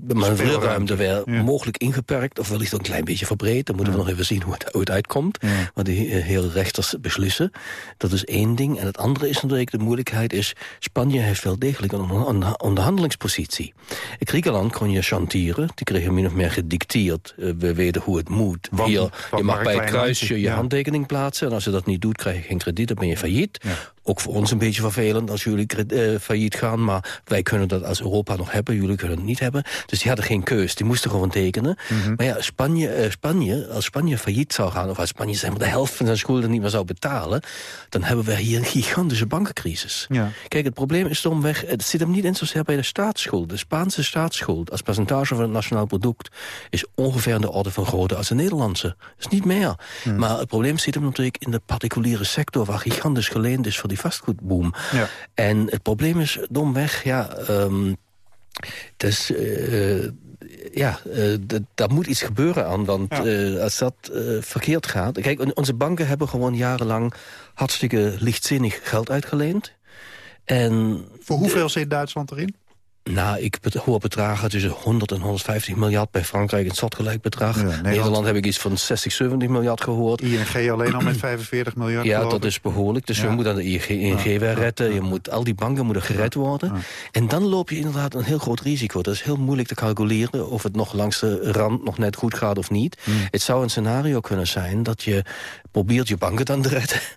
manoeuvreerruimte weer mogelijk ingeperkt... of wellicht ook een klein beetje verbreed. Dan moeten we nog even zien hoe het, hoe het uitkomt. Ja. Maar de hele rechters beslissen. Dat is één ding. En het andere is natuurlijk de moeilijkheid is... Spanje heeft wel degelijk een onderhandelingspositie. In Griekenland kon je chanteren. Die kregen min of meer gedicteerd. Uh, we weten hoe het moet. Hier, je mag bij het kruisje je handtekening plaatsen. En als je dat niet doet, krijg je geen krediet. Dan ben je failliet. Ook voor ons een beetje vervelend als jullie uh, failliet gaan. Maar wij kunnen dat als Europa nog hebben. Jullie kunnen het niet hebben. Dus die hadden geen keus. Die moesten gewoon tekenen. Mhm. Maar ja, Spanje, uh, Spanje, als Spanje failliet zou gaan... of als Spanje zeg maar, de helft van zijn schulden niet meer zou betalen... dan hebben we hier een gigantische bankencrisis. Ja. Kijk, het probleem is domweg... het zit hem niet in zozeer bij de staatsschuld. De Spaanse staatsschuld als percentage van het nationaal product... is ongeveer in de orde van grootte als de Nederlandse. Dat is niet meer. Maar het probleem zit hem natuurlijk in de particuliere sector... waar gigantisch geleend is voor die vastgoedboom. Ja. En het probleem is domweg, ja... Um, uh, ja, uh, daar moet iets gebeuren aan. Want ja. uh, als dat verkeerd gaat... Kijk, onze banken hebben gewoon jarenlang hartstikke lichtzinnig geld uitgeleend. En Voor hoeveel zit Duitsland erin? Nou, ik hoor bedragen tussen 100 en 150 miljard. Bij Frankrijk een soortgelijk bedrag. Nederland... Nederland heb ik iets van 60, 70 miljard gehoord. ING alleen al met 45 miljard. Ja, dat is behoorlijk. Dus ja. we moeten de ING weer redden. Je moet, al die banken moeten gered worden. En dan loop je inderdaad een heel groot risico. Dat is heel moeilijk te calculeren of het nog langs de rand nog net goed gaat of niet. Het zou een scenario kunnen zijn dat je probeert je banken dan te redden.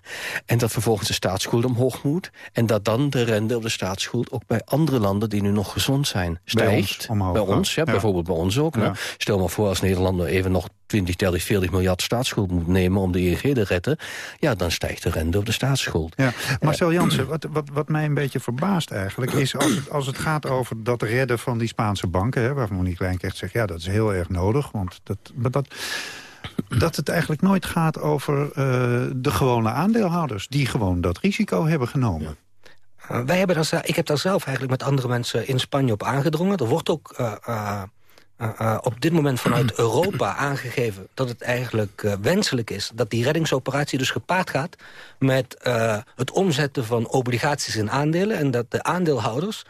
En dat vervolgens de staatsschuld omhoog moet. En dat dan de rente op de staatsschuld ook bij andere landen die nu nog gezond zijn stijgt. Bij ons, bij ons ja, bijvoorbeeld bij ons ook. Nou, stel maar voor als Nederland nou even nog 20, 30, 40 miljard staatsschuld moet nemen om de ING te redden. Ja, dan stijgt de rente op de staatsschuld. Ja. Marcel Jansen, wat, wat, wat mij een beetje verbaast eigenlijk... is als het, als het gaat over dat redden van die Spaanse banken... Hè, waarvan Monique Lijnkrecht zegt, ja, dat is heel erg nodig. Want dat, dat, dat het eigenlijk nooit gaat over uh, de gewone aandeelhouders... die gewoon dat risico hebben genomen. Uh, wij hebben daar, ik heb daar zelf eigenlijk met andere mensen in Spanje op aangedrongen. Er wordt ook uh, op dit moment vanuit Europa aangegeven... dat het eigenlijk wenselijk is dat die reddingsoperatie dus gepaard gaat... met het omzetten van obligaties in aandelen... en dat de aandeelhouders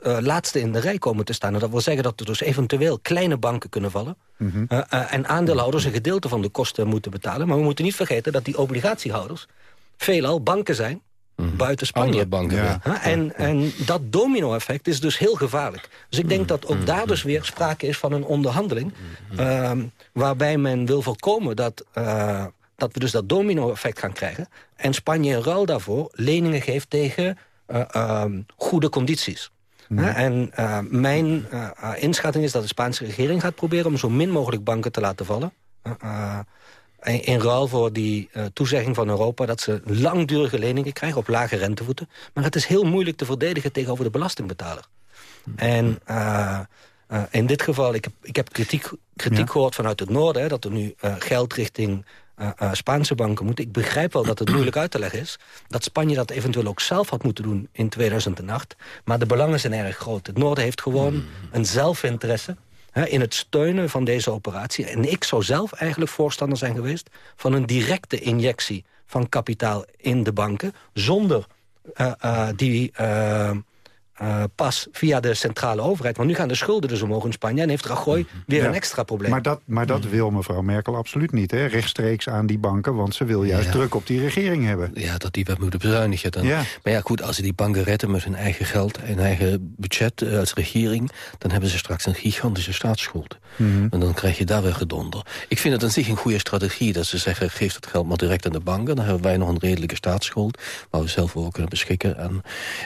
laatste in de rij komen te staan. En dat wil zeggen dat er dus eventueel kleine banken kunnen vallen Mhm. Uh, uh, en aandeelhouders een gedeelte van de kosten moeten betalen. Maar we moeten niet vergeten dat die obligatiehouders veelal banken zijn buiten Spanje. Andere banken, ja. Ja, en, en dat domino-effect is dus heel gevaarlijk. Dus ik denk dat ook daar dus weer sprake is van een onderhandeling... Uh, waarbij men wil voorkomen dat, uh, dat we dus dat domino-effect gaan krijgen... en Spanje in ruil daarvoor leningen geeft tegen uh, goede condities. Ja, en uh, mijn uh, inschatting is dat de Spaanse regering gaat proberen... om zo min mogelijk banken te laten vallen. In ruil voor die uh, toezegging van Europa... dat ze langdurige leningen krijgen op lage rentevoeten. Maar het is heel moeilijk te verdedigen tegenover de belastingbetaler. En uh, uh, in dit geval, ik heb, ik heb kritiek, kritiek ja. gehoord vanuit het noorden... Hè, dat er nu geld richting Spaanse banken moet. Ik begrijp wel dat het moeilijk uit te leggen is. Dat Spanje dat eventueel ook zelf had moeten doen in 2008. Maar de belangen zijn erg groot. Het noorden heeft gewoon een zelfinteresse in het steunen van deze operatie. En ik zou zelf eigenlijk voorstander zijn geweest... van een directe injectie van kapitaal in de banken... zonder uh, uh, die uh, pas via de centrale overheid. Want nu gaan de schulden dus omhoog in Spanje... en heeft Rajoy weer ja, een extra probleem. Maar dat, maar dat wil mevrouw Merkel absoluut niet. Hè? Rechtstreeks aan die banken, want ze wil juist ja. druk op die regering hebben. Ja, dat die wat moeten bezuinigen. Dan. Ja. Maar ja, goed, als ze die banken redden met hun eigen geld... en eigen budget als regering... dan hebben ze straks een gigantische staatsschuld. Mm -hmm. En dan krijg je daar weer gedonder. Ik vind het aan zich een goede strategie dat ze zeggen... geef dat geld maar direct aan de banken. Dan hebben wij nog een redelijke staatsschuld... waar we zelf over kunnen beschikken. En,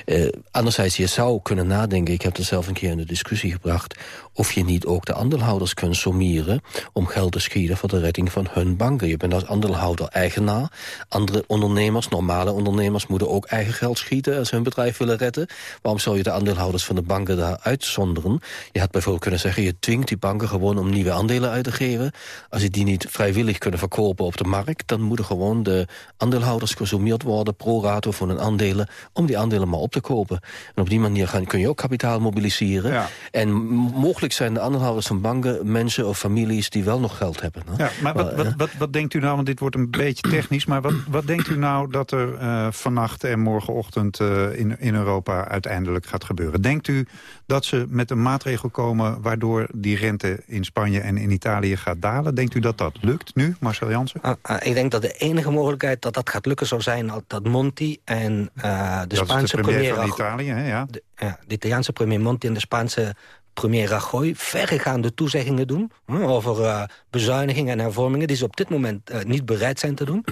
uh, anderzijds, je kunnen nadenken... ik heb het zelf een keer in de discussie gebracht... of je niet ook de aandeelhouders kunt sommeren... om geld te schieten voor de redding van hun banken. Je bent als aandeelhouder eigenaar. Andere ondernemers, normale ondernemers... moeten ook eigen geld schieten als ze hun bedrijf willen redden. Waarom zou je de aandeelhouders van de banken daar uitzonderen? Je had bijvoorbeeld kunnen zeggen... je dwingt die banken gewoon om nieuwe aandelen uit te geven. Als je die niet vrijwillig kunnen verkopen op de markt... dan moeten gewoon de aandeelhouders gesommeerd worden... pro rato voor hun aandelen... om die aandelen maar op te kopen. En op die manier gaan, kun je ook kapitaal mobiliseren. Ja. En mogelijk zijn de aandeelhouders van banken mensen of families die wel nog geld hebben. Ja, maar wat, wat, wat, wat, denkt u nou, want dit wordt een beetje technisch... maar wat, wat denkt u nou dat er uh, vannacht en morgenochtend uh, in, in Europa uiteindelijk gaat gebeuren? Denkt u dat ze met een maatregel komen waardoor die rente in Spanje en in Italië gaat dalen? Denkt u dat dat lukt nu, Marcel Jansen? Uh, ik denk dat de enige mogelijkheid dat dat gaat lukken zou zijn... dat Monti en de dat Spaanse de premier, premier van Italië, hè, ja. De, ja, de Italiaanse premier Monti en de Spaanse premier Rajoy verregaande toezeggingen doen... Hm, over uh, bezuinigingen en hervormingen... die ze op dit moment uh, niet bereid zijn te doen.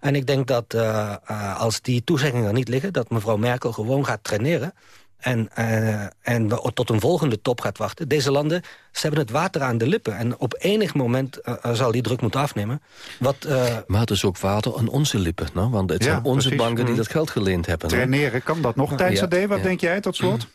En ik denk dat uh, als die toezeggingen er niet liggen... dat mevrouw Merkel gewoon gaat traineren... En, en tot een volgende top gaat wachten. Deze landen, ze hebben het water aan de lippen. En op enig moment zal die druk moeten afnemen. Wat, maar het is ook water aan onze lippen. No? Want het ja, zijn onze precies. banken die dat geld geleend hebben. Traineren, kan dat nog? Thijs ja, Wat denk jij tot slot?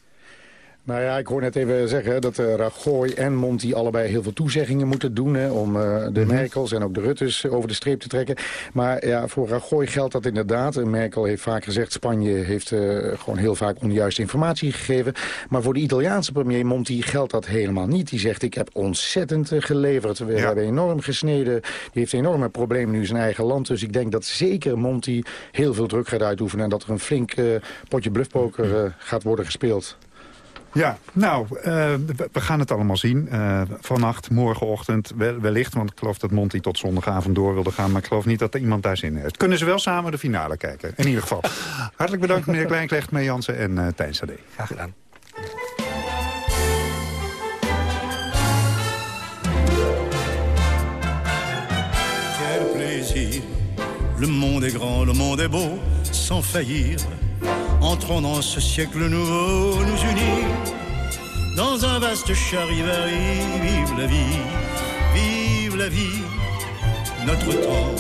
Nou ja, ik hoor net even zeggen dat uh, Rajoy en Monti allebei heel veel toezeggingen moeten doen... Hè, om uh, de -hmm. Merkels en ook de Ruttes over de streep te trekken. Maar ja, voor Rajoy geldt dat inderdaad. En Merkel heeft vaak gezegd, Spanje heeft uh, gewoon heel vaak onjuiste informatie gegeven. Maar voor de Italiaanse premier Monti geldt dat helemaal niet. Die zegt, ik heb ontzettend geleverd. We ja. hebben enorm gesneden. Die heeft enorme problemen nu in zijn eigen land. Dus ik denk dat zeker Monti heel veel druk gaat uitoefenen... en dat er een flink potje bluffpoker gaat worden gespeeld. Ja, nou, uh, we gaan het allemaal zien. Uh, vannacht, morgenochtend, wellicht. Want ik geloof dat Monty tot zondagavond door wilde gaan. Maar ik geloof niet dat er iemand daar zin in heeft. Kunnen ze wel samen de finale kijken, in ieder geval. Hartelijk bedankt, meneer Kleinklecht, mee Jansen en uh, Tijn Sade. Graag gedaan. Quel plaisir, le monde est grand, le monde est beau, sans faillir... Entrons dans ce siècle nouveau, nous unir dans un vaste charivari. Vive la vie, vive la vie. Notre temps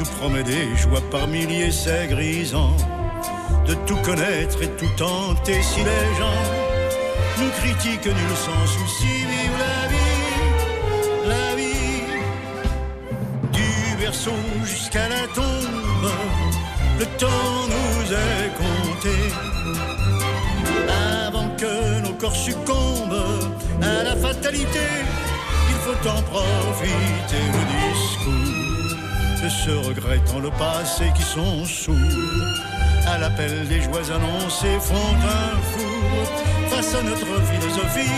nous promet des joies par milliers, c'est grisant de tout connaître et tout tenter. Si les gens nous critiquent nul sans souci, vive la vie, la vie. Du berceau jusqu'à la tombe, le temps nous est avant que nos corps succombent à la fatalité, il faut en profiter. Le discours de ceux regrettant le passé qui sont sourds à l'appel des joies annoncées font un four face à notre philosophie.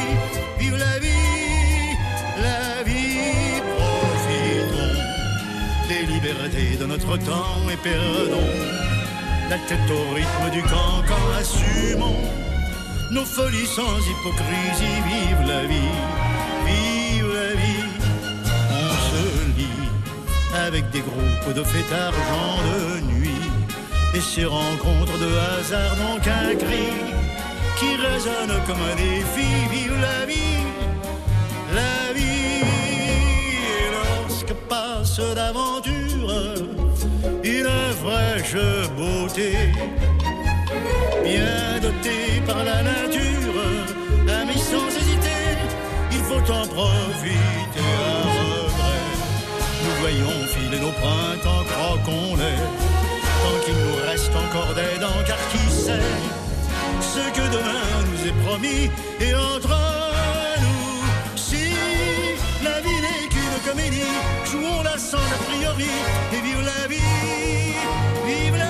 Vive la vie, la vie, profitons des libertés de notre temps et perdons la tête au rythme du cancan, assumons nos folies sans hypocrisie. Vive la vie, vive la vie. On se lie avec des groupes de fêtards de nuit et ces rencontres de hasard n'ont qu'un cri qui résonne comme un défi. Vive la vie, la vie. Et lorsque passe d'aventure une fraîche beauté, bien dotée par la nature, ami sans hésiter, il faut en profiter à regret. Nous voyons filer nos printemps, croquons-les, tant qu'il nous reste encore des dents, car qui sait ce que demain nous est promis et entre comédie, jouons-la sans a priori et vive la vie, vive la vie,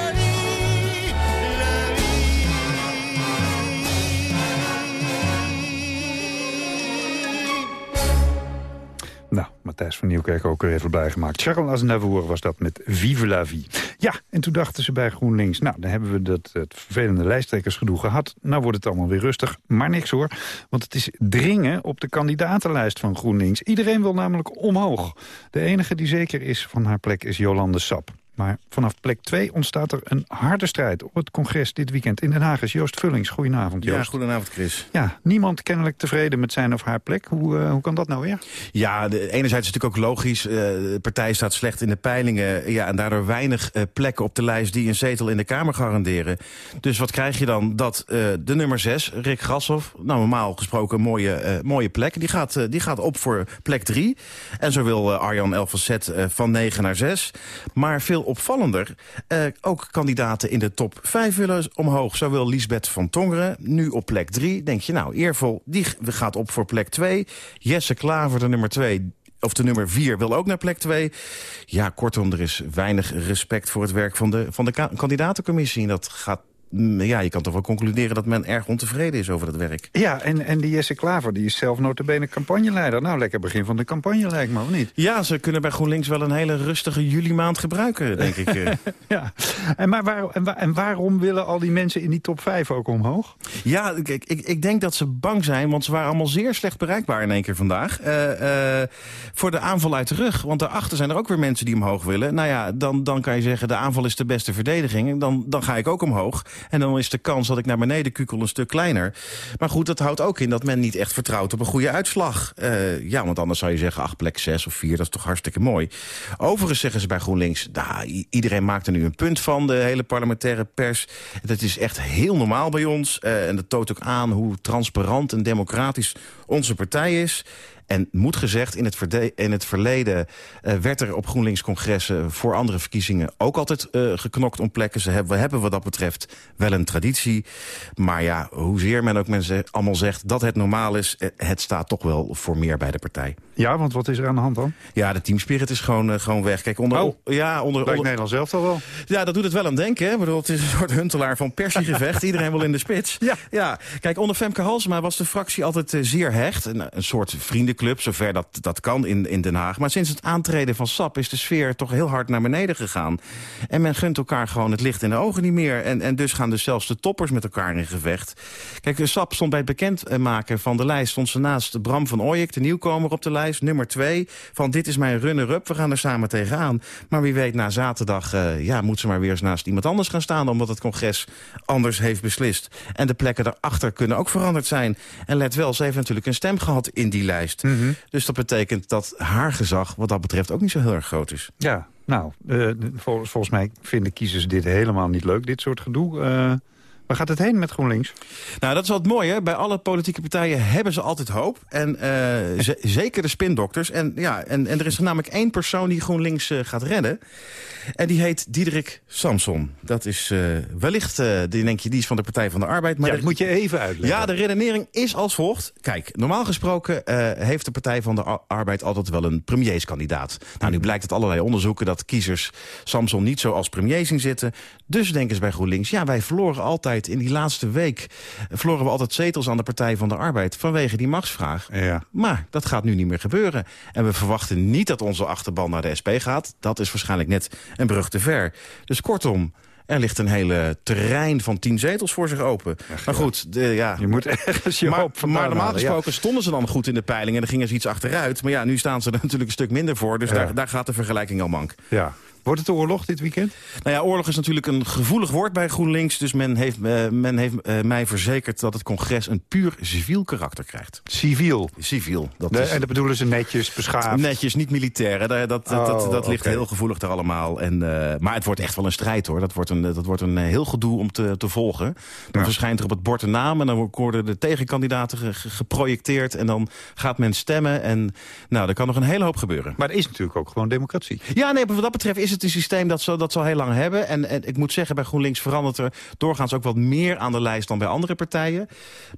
Nou, Matthijs van Nieuwkerk ook weer even blij gemaakt. Charles Aznavour was dat met Vive la vie. Ja, en toen dachten ze bij GroenLinks... nou, dan hebben we dat, het vervelende lijsttrekkersgedoe gehad. Nou wordt het allemaal weer rustig, maar niks hoor. Want het is dringen op de kandidatenlijst van GroenLinks. Iedereen wil namelijk omhoog. De enige die zeker is van haar plek is Jolande Sap. Maar vanaf plek 2 ontstaat er een harde strijd op het congres dit weekend in Den Haag. Is Joost Vullings. Goedenavond, Joost. Ja, goedenavond, Chris. Ja, niemand kennelijk tevreden met zijn of haar plek. Hoe, uh, hoe kan dat nou weer? Ja, de, enerzijds is het natuurlijk ook logisch. Uh, de partij staat slecht in de peilingen. Ja, en daardoor weinig uh, plekken op de lijst die een zetel in de Kamer garanderen. Dus wat krijg je dan? Dat de nummer 6, Rick Grashoff, nou normaal gesproken een mooie, mooie plek. Die gaat, die gaat op voor plek 3. En zo wil Arjan Elfacet van 9 naar 6. Maar veel opvallender. Uh, ook kandidaten in de top 5 willen omhoog. Zo wil Lisbeth van Tongeren, nu op plek 3. Denk je, nou, eervol, die gaat op voor plek 2. Jesse Klaver, de nummer 2, of de nummer 4 wil ook naar plek 2. Ja, kortom, er is weinig respect voor het werk van de, van de kandidatencommissie. En dat gaat ja, je kan toch wel concluderen dat men erg ontevreden is over dat werk. Ja, en, en die Jesse Klaver, die is zelf notabene campagneleider. Nou, lekker begin van de campagne lijkt me, of niet? Ja, ze kunnen bij GroenLinks wel een hele rustige juli maand gebruiken, denk ik. ja, en, maar waar, en, waar, en, waarom willen al die mensen in die top 5 ook omhoog? Ja, ik, ik, ik denk dat ze bang zijn, want ze waren allemaal zeer slecht bereikbaar in één keer vandaag. Uh, uh, voor de aanval uit de rug, want daarachter zijn er ook weer mensen die omhoog willen. Nou ja, dan, dan kan je zeggen, de aanval is de beste verdediging. Dan, dan ga ik ook omhoog. En dan is de kans dat ik naar beneden kukel een stuk kleiner. Maar goed, dat houdt ook in dat men niet echt vertrouwt op een goede uitslag. Uh, ja, want anders zou je zeggen, ach, plek 6 of 4, dat is toch hartstikke mooi. Overigens zeggen ze bij GroenLinks, nou, iedereen maakt er nu een punt van, de hele parlementaire pers. Dat is echt heel normaal bij ons. Uh, en dat toont ook aan hoe transparant en democratisch onze partij is. En moet gezegd, in het, in het verleden uh, werd er op GroenLinks-congressen... voor andere verkiezingen ook altijd uh, geknokt om plekken. Ze hebben, we hebben wat dat betreft wel een traditie. Maar ja, hoezeer men ook mensen allemaal zegt dat het normaal is... het staat toch wel voor meer bij de partij. Ja, want wat is er aan de hand dan? Ja, de teamspirit is gewoon, uh, gewoon weg. Kijk, onder, oh, ja, onder, onder Nederland zelf toch wel? Ja, dat doet het wel aan denken. Hè? Bedoel, het is een soort huntelaar van persiegevecht. Iedereen wil in de spits. Ja. ja. Kijk, onder Femke Halsema was de fractie altijd zeer Een, een soort vriendenclub, zover dat, dat kan in, in Den Haag. Maar sinds het aantreden van SAP is de sfeer toch heel hard naar beneden gegaan. En men gunt elkaar gewoon het licht in de ogen niet meer. En, en dus gaan dus zelfs de toppers met elkaar in gevecht. Kijk, SAP stond bij het bekendmaken van de lijst... stond ze naast Bram van Ooyek, de nieuwkomer op de lijst, nummer 2... van dit is mijn runner-up, we gaan er samen tegenaan. Maar wie weet, na zaterdag uh, ja, moet ze maar weer eens naast iemand anders gaan staan... omdat het congres anders heeft beslist. En de plekken daarachter kunnen ook veranderd zijn. En let wel, ze heeft natuurlijk een stem gehad in die lijst. Mm -hmm. Dus dat betekent dat haar gezag wat dat betreft ook niet zo heel erg groot is. Ja, nou, uh, vol, volgens mij vinden kiezers dit helemaal niet leuk, dit soort gedoe. Uh, waar gaat het heen met GroenLinks? Nou, dat is wel het mooie. Bij alle politieke partijen hebben ze altijd hoop. En uh, zeker de spindokters. En, ja, en, en er is er namelijk één persoon die GroenLinks gaat redden. En die heet Diederik Samson. Dat is uh, wellicht, die denk je, die is van de Partij van de Arbeid. Maar ja, dat moet je even uitleggen. Ja, de redenering is als volgt. Kijk, normaal gesproken heeft de Partij van de Arbeid altijd wel een premierskandidaat. Nou, nu blijkt uit allerlei onderzoeken dat kiezers Samson niet zo als premier zien zitten. Dus denken ze bij GroenLinks, ja, wij verloren altijd Arbeid... in die laatste week verloren we altijd zetels aan de Partij van de Arbeid... vanwege die machtsvraag. Ja. Maar dat gaat nu niet meer gebeuren. En we verwachten niet dat onze achterban naar de SP gaat. Dat is waarschijnlijk net een brug te ver. Dus kortom... Er ligt een hele terrein van tien zetels voor zich open. maar goed, de, ja. Je moet ergens je maar, hoop Maar normaal ja. gesproken stonden ze dan goed in de peiling... en dan gingen ze iets achteruit. Maar ja, nu staan ze er natuurlijk een stuk minder voor. Dus Ja. daar, daar gaat de vergelijking al mank. Ja. Wordt het oorlog dit weekend? Nou ja, oorlog is natuurlijk een gevoelig woord bij GroenLinks. Dus men heeft, eh, men heeft eh, mij verzekerd dat het congres een puur civiel karakter krijgt. Civiel? Civiel. Dat De- is, en dat bedoelen ze netjes, beschaafd? Netjes, niet militair. hè. Dat, dat, dat, Oh, dat ligt heel gevoelig daar allemaal. En, eh, maar het wordt echt wel een strijd hoor. Dat wordt een, dat wordt een heel gedoe om te, te volgen. Dan verschijnt er op het bord een naam en dan worden de tegenkandidaten ge- ge- geprojecteerd. En dan gaat men stemmen. En nou, er kan nog een hele hoop gebeuren. Maar het is natuurlijk ook gewoon democratie. Ja, nee, wat dat betreft is het een systeem dat zal, dat zal heel lang hebben. En, en ik moet zeggen, bij GroenLinks verandert er doorgaans ook wat meer aan de lijst dan bij andere partijen.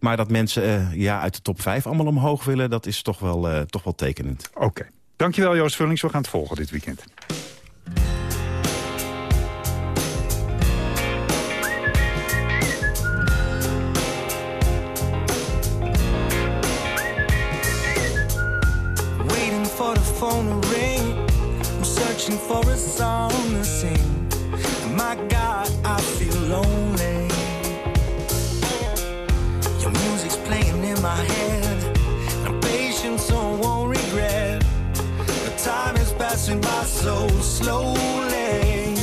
Maar dat mensen eh, ja, uit de top 5 allemaal omhoog willen, dat is toch wel, eh, toch wel tekenend. Oké. Dankjewel Joost Vullings, we gaan het volgen dit weekend. So slowly.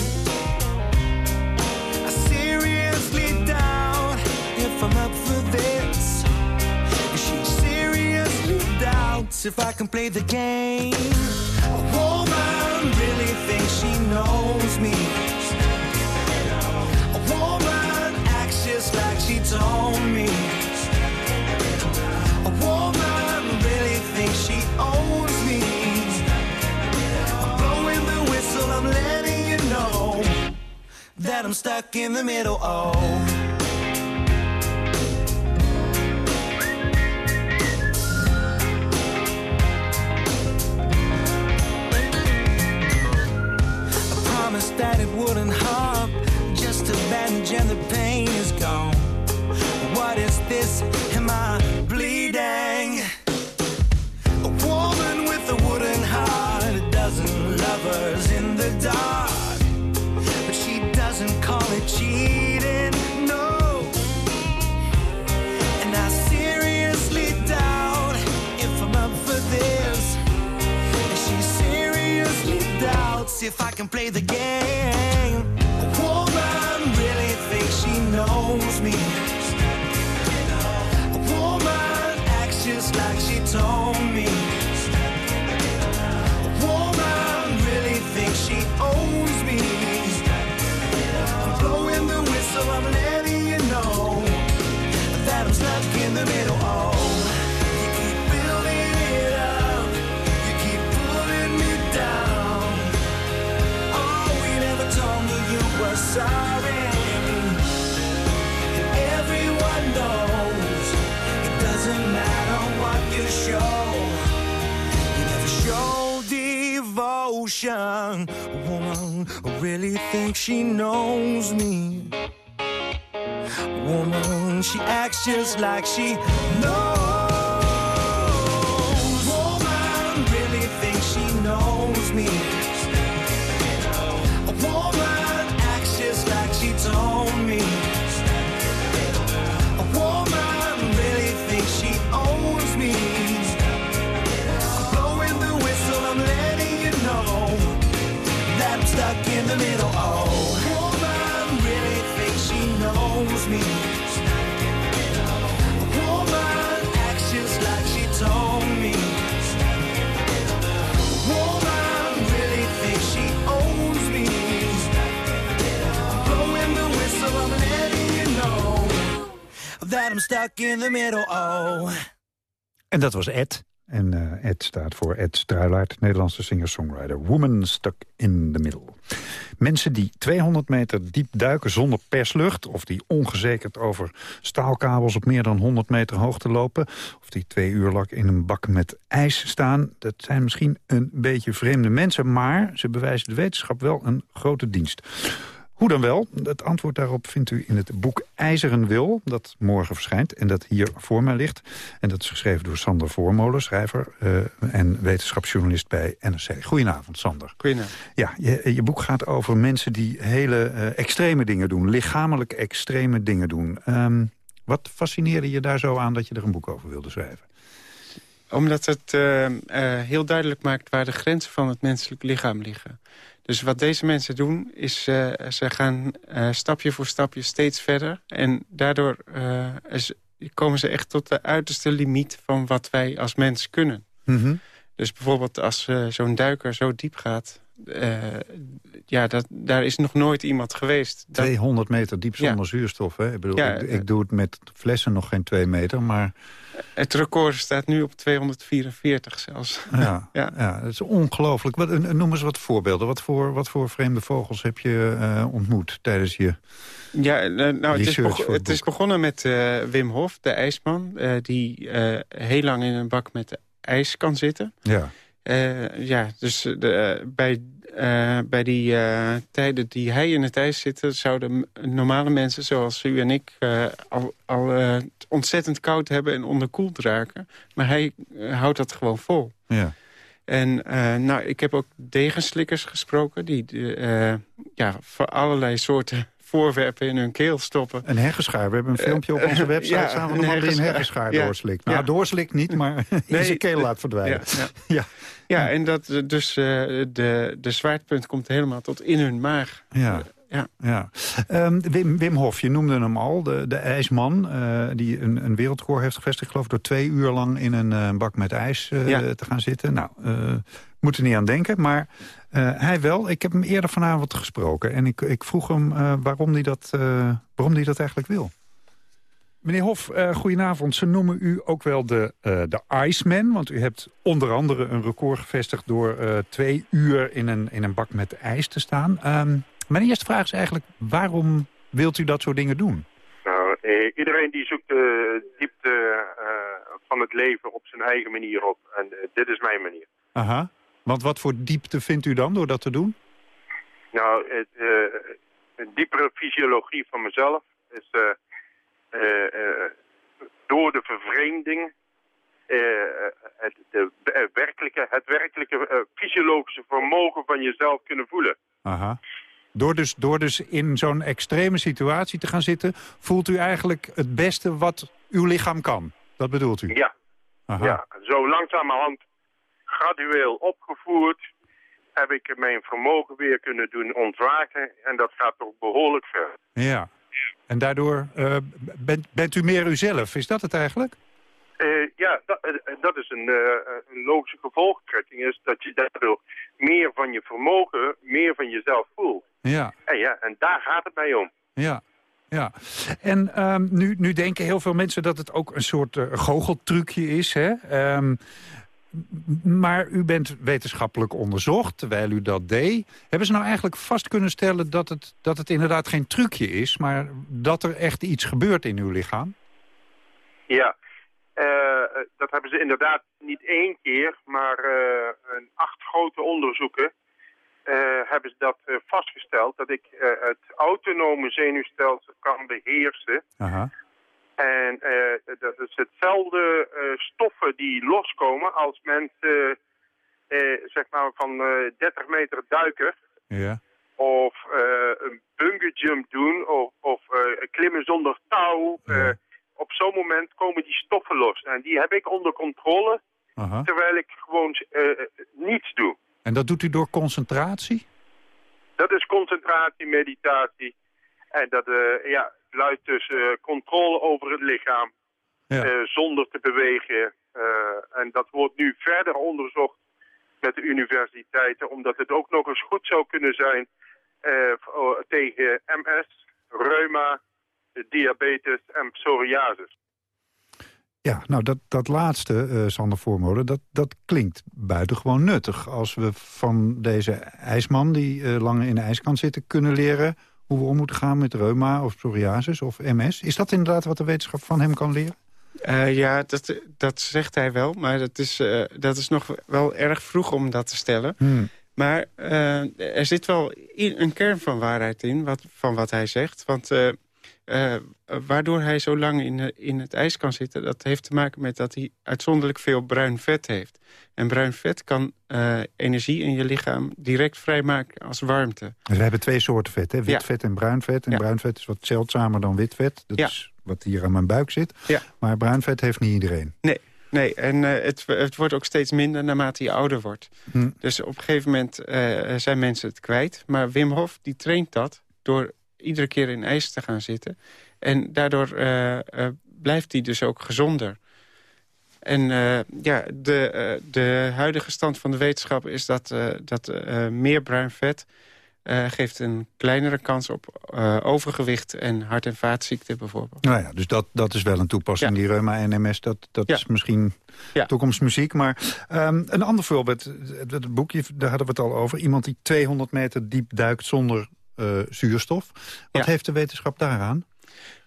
I seriously doubt if I'm up for this. She seriously doubts if I can play the game. A woman really thinks she knows me. A woman acts just like she told me. A woman really thinks she owns I'm stuck in the middle. Oh. Can play the game. A woman really thinks she knows me. Devotion. A woman really thinks she knows me. A woman, she acts just like she knows. That I'm stuck in the middle. Oh. En dat was Ed. En eh, Ed staat voor Ed Struilaert, Nederlandse singer-songwriter. Woman stuck in the middle. Mensen die 200 meter diep duiken zonder perslucht... of die ongezekerd over staalkabels op meer dan 100 meter hoogte lopen... of die twee uur lang in een bak met ijs staan... dat zijn misschien een beetje vreemde mensen... maar ze bewijzen de wetenschap wel een grote dienst. Hoe dan wel? Het antwoord daarop vindt u in het boek IJzeren Wil... dat morgen verschijnt en dat hier voor mij ligt. En dat is geschreven door Sander Voormolen, schrijver... Uh, en wetenschapsjournalist bij NRC. Goedenavond, Sander. Goedenavond. Ja, je, je boek gaat over mensen die hele uh, extreme dingen doen. Lichamelijk extreme dingen doen. Um, wat fascineerde je daar zo aan dat je er een boek over wilde schrijven? Omdat het uh, uh, heel duidelijk maakt waar de grenzen van het menselijk lichaam liggen. Dus wat deze mensen doen, is uh, ze gaan stapje voor stapje steeds verder. En daardoor is, komen ze echt tot de uiterste limiet van wat wij als mens kunnen. Mm -hmm. Dus bijvoorbeeld als zo'n duiker zo diep gaat... ja, dat, daar is nog nooit iemand geweest. Dat... 200 meter diep zonder ja. zuurstof, hè? Ik bedoel, ja, ik, ik doe het met flessen nog geen twee meter, maar... Het record staat nu op 244 zelfs. Ja, ja. ja dat is ongelooflijk. Wat, noem eens wat voorbeelden. Wat voor, wat voor vreemde vogels heb je uh, ontmoet tijdens je Ja, nou, het is, het is begonnen met uh, Wim Hof, de ijsman... Uh, die heel lang in een bak met ijs kan zitten. Ja. ja, dus de, bij uh, bij die uh, tijden die hij in het ijs zit... zouden normale mensen zoals u en ik uh, al, al ontzettend koud hebben en onderkoeld raken. Maar hij houdt dat gewoon vol. Ja. En nou, ik heb ook degenslikkers gesproken... die ja, voor allerlei soorten voorwerpen in hun keel stoppen. Een heggenschaar. We hebben een filmpje op onze website ja, samen een man die een heggenschaar ja, doorslikt. Nou, ja. doorslikt niet, maar in zijn keel laat verdwijnen. Ja, ja. en dat, dus uh, de, de zwaartepunt komt helemaal tot in hun maag. Ja. Ja. Ja. Um, Wim, Wim Hof, je noemde hem al, de, de ijsman... Uh, die een, een wereldrecord heeft gevestigd, ik geloof door twee uur lang in een uh, bak met ijs uh, ja. te gaan zitten. Nou, moet er niet aan denken, maar hij wel. Ik heb hem eerder vanavond gesproken en ik, ik vroeg hem waarom hij dat, waarom hij dat eigenlijk wil. Meneer Hof, uh, goedenavond. Ze noemen u ook wel de, uh, de Iceman. Want u hebt onder andere een record gevestigd... door uh, twee uur in een, in een bak met ijs te staan. Um, mijn eerste vraag is eigenlijk, waarom wilt u dat soort dingen doen? Nou, eh, iedereen die zoekt de diepte van het leven op zijn eigen manier op. En dit is mijn manier. Aha. Want wat voor diepte vindt u dan door dat te doen? Nou, het, een diepere fysiologie van mezelf is door de vervreemding het, de, werkelijke, het werkelijke fysiologische vermogen van jezelf kunnen voelen. Aha. Door dus, door dus in zo'n extreme situatie te gaan zitten... voelt u eigenlijk het beste wat uw lichaam kan. Dat bedoelt u? Ja. Aha. ja. Zo langzamerhand gradueel opgevoerd... heb ik mijn vermogen weer kunnen doen ontwaken. En dat gaat toch behoorlijk ver. Ja. En daardoor uh, bent, bent u meer uzelf. Is dat het eigenlijk? Uh, ja, dat, dat, is een, uh, een logische gevolgtrekking. Is dat je daardoor meer van je vermogen, meer van jezelf voelt. Ja. En, ja, en daar gaat het mij om. Ja, ja. En um, nu, nu denken heel veel mensen dat het ook een soort uh, goocheltrucje is. Hè? Um, maar u bent wetenschappelijk onderzocht, terwijl u dat deed. Hebben ze nou eigenlijk vast kunnen stellen dat het, dat het inderdaad geen trucje is... maar dat er echt iets gebeurt in uw lichaam? Ja, uh, dat hebben ze inderdaad niet één keer... maar uh, een acht grote onderzoeken uh, hebben ze dat uh, vastgesteld, dat ik uh, het autonome zenuwstelsel kan beheersen. Aha. En dat is hetzelfde stoffen die loskomen als mensen zeg maar van 30 meter duiken. Ja. Of een bungee jump doen of, of klimmen zonder touw. Ja. op zo'n moment komen die stoffen los. En die heb ik onder controle, Aha. terwijl ik gewoon niets doe. En dat doet u door concentratie? Dat is concentratie, meditatie. En dat ja, luidt dus uh, controle over het lichaam. Ja. Uh, zonder te bewegen. en dat wordt nu verder onderzocht met de universiteiten. Omdat het ook nog eens goed zou kunnen zijn tegen MS, reuma, diabetes en psoriasis. Ja, nou dat, dat laatste, uh, Sander Voormolen, dat, dat klinkt buitengewoon nuttig. Als we van deze ijsman die uh, lang in de ijs kan zitten kunnen leren... hoe we om moeten gaan met reuma of psoriasis of MS. Is dat inderdaad wat de wetenschap van hem kan leren? Uh, ja, dat, dat zegt hij wel, maar dat is, dat is nog wel erg vroeg om dat te stellen. Hmm. Maar uh, er zit wel een kern van waarheid in, wat, van wat hij zegt. Want uh, uh, waardoor hij zo lang in, in het ijs kan zitten... dat heeft te maken met dat hij uitzonderlijk veel bruin vet heeft. En bruin vet kan energie in je lichaam direct vrijmaken als warmte. Dus we hebben twee soorten vet, hè? wit ja. vet en bruin vet. En ja. bruin vet is wat zeldzamer dan wit vet. Dat ja. is wat hier aan mijn buik zit. Maar bruin vet heeft niet iedereen. Nee, Nee, en uh, het, het, wordt ook steeds minder naarmate je ouder wordt. Hm. Dus op een gegeven moment uh, zijn mensen het kwijt. Maar Wim Hof die traint dat door iedere keer in ijs te gaan zitten. En daardoor uh, blijft hij dus ook gezonder. En ja, de, de huidige stand van de wetenschap is dat, dat meer bruin vet geeft een kleinere kans op overgewicht en hart- en vaatziekten bijvoorbeeld. Nou ja, dus dat, dat is wel een toepassing. Ja. Die reuma en MS, dat, dat ja. is misschien ja. toekomstmuziek. Maar um, een ander voorbeeld, het, het, boekje, daar hadden we het al over. Iemand die 200 meter diep duikt zonder zuurstof. Wat heeft de wetenschap daaraan?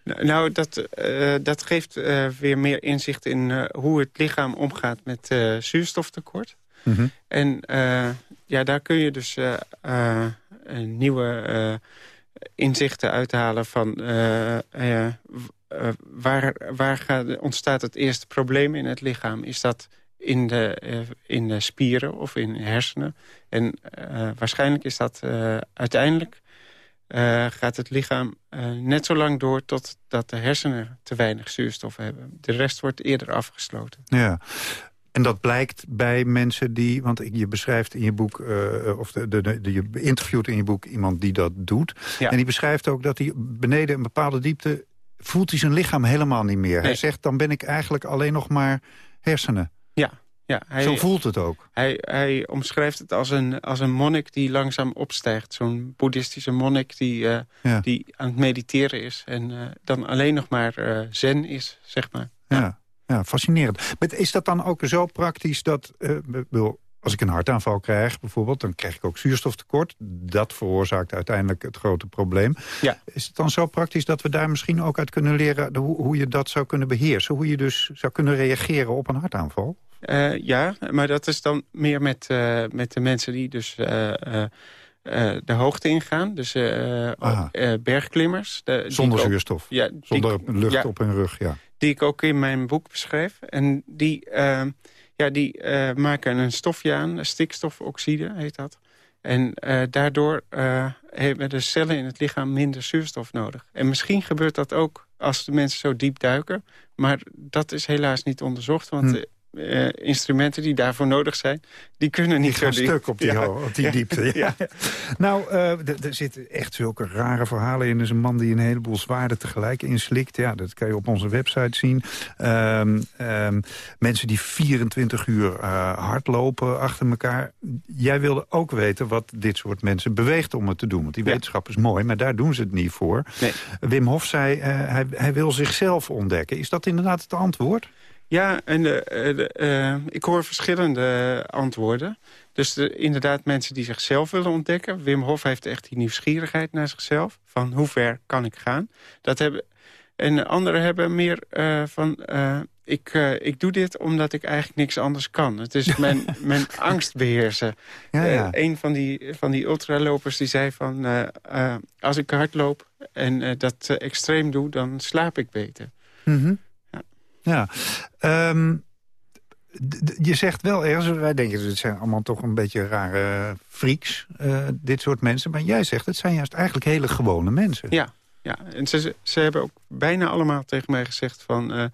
Nou, dat, uh, dat geeft uh, weer meer inzicht in uh, hoe het lichaam omgaat met zuurstoftekort. Mm -hmm. En ja, daar kun je dus nieuwe inzichten uithalen van waar, waar gaat, ontstaat het eerste probleem in het lichaam. Is dat in de, in de spieren of in de hersenen? En waarschijnlijk is dat uiteindelijk uh, gaat het lichaam uh, net zo lang door... totdat de hersenen te weinig zuurstof hebben. De rest wordt eerder afgesloten. Ja. En dat blijkt bij mensen die... want je beschrijft in je boek... Uh, of de, de, de, je interviewt in je boek iemand die dat doet. Ja. En die beschrijft ook dat hij beneden een bepaalde diepte... voelt hij zijn lichaam helemaal niet meer. Nee. Hij zegt, dan ben ik eigenlijk alleen nog maar hersenen. Ja, ja, hij, Zo voelt het ook. Hij, hij omschrijft het als een, als een monnik die langzaam opstijgt. Zo'n boeddhistische monnik die, uh, ja. die aan het mediteren is. En uh, dan alleen nog maar uh, zen is, zeg maar. Ja, ja. ja fascinerend. Maar is dat dan ook zo praktisch dat... als ik een hartaanval krijg bijvoorbeeld, dan krijg ik ook zuurstoftekort. Dat veroorzaakt uiteindelijk het grote probleem. Ja. Is het dan zo praktisch dat we daar misschien ook uit kunnen leren... hoe, hoe je dat zou kunnen beheersen? Hoe je dus zou kunnen reageren op een hartaanval? Uh, ja, maar dat is dan meer met, uh, met de mensen die dus uh, de hoogte ingaan. Dus bergklimmers. De, Zonder zuurstof. Ja, Zonder ik, lucht ja, op hun rug, ja. Die ik ook in mijn boek beschrijf. En die, ja, die maken een stofje aan, stikstofoxide heet dat. En daardoor hebben de cellen in het lichaam minder zuurstof nodig. En misschien gebeurt dat ook als de mensen zo diep duiken. Maar dat is helaas niet onderzocht, want... Hm uh, instrumenten die daarvoor nodig zijn... die kunnen niet die gaan stuk op die, ja. op die diepte. Ja. ja. Nou, uh, er zitten echt zulke rare verhalen in. Er is een man die een heleboel zwaarden tegelijk inslikt. Ja, dat kan je op onze website zien. Um, um, mensen die 24 uur uh, hardlopen achter elkaar. Jij wilde ook weten wat dit soort mensen beweegt om het te doen. Want die wetenschap is mooi, maar daar doen ze het niet voor. Nee. Wim Hof zei, hij, hij wil zichzelf ontdekken. Is dat inderdaad het antwoord? Ja, en de, de, uh, ik hoor verschillende antwoorden. Dus de, inderdaad mensen die zichzelf willen ontdekken. Wim Hof heeft echt die nieuwsgierigheid naar zichzelf. Van hoe ver kan ik gaan? Dat hebben, en anderen hebben meer uh, van... Uh, ik, ik doe dit omdat ik eigenlijk niks anders kan. Het is mijn, mijn angst beheersen. Ja, ja. een van die, van die ultralopers die zei van... als ik hard loop en dat extreem doe, dan slaap ik beter. Mm -hmm. Ja, um, je zegt wel ergens, wij denken het zijn allemaal toch een beetje rare freaks, uh, dit soort mensen. Maar jij zegt het zijn juist eigenlijk hele gewone mensen. Ja, ja. en ze, ze hebben ook bijna allemaal tegen mij gezegd van... Uh,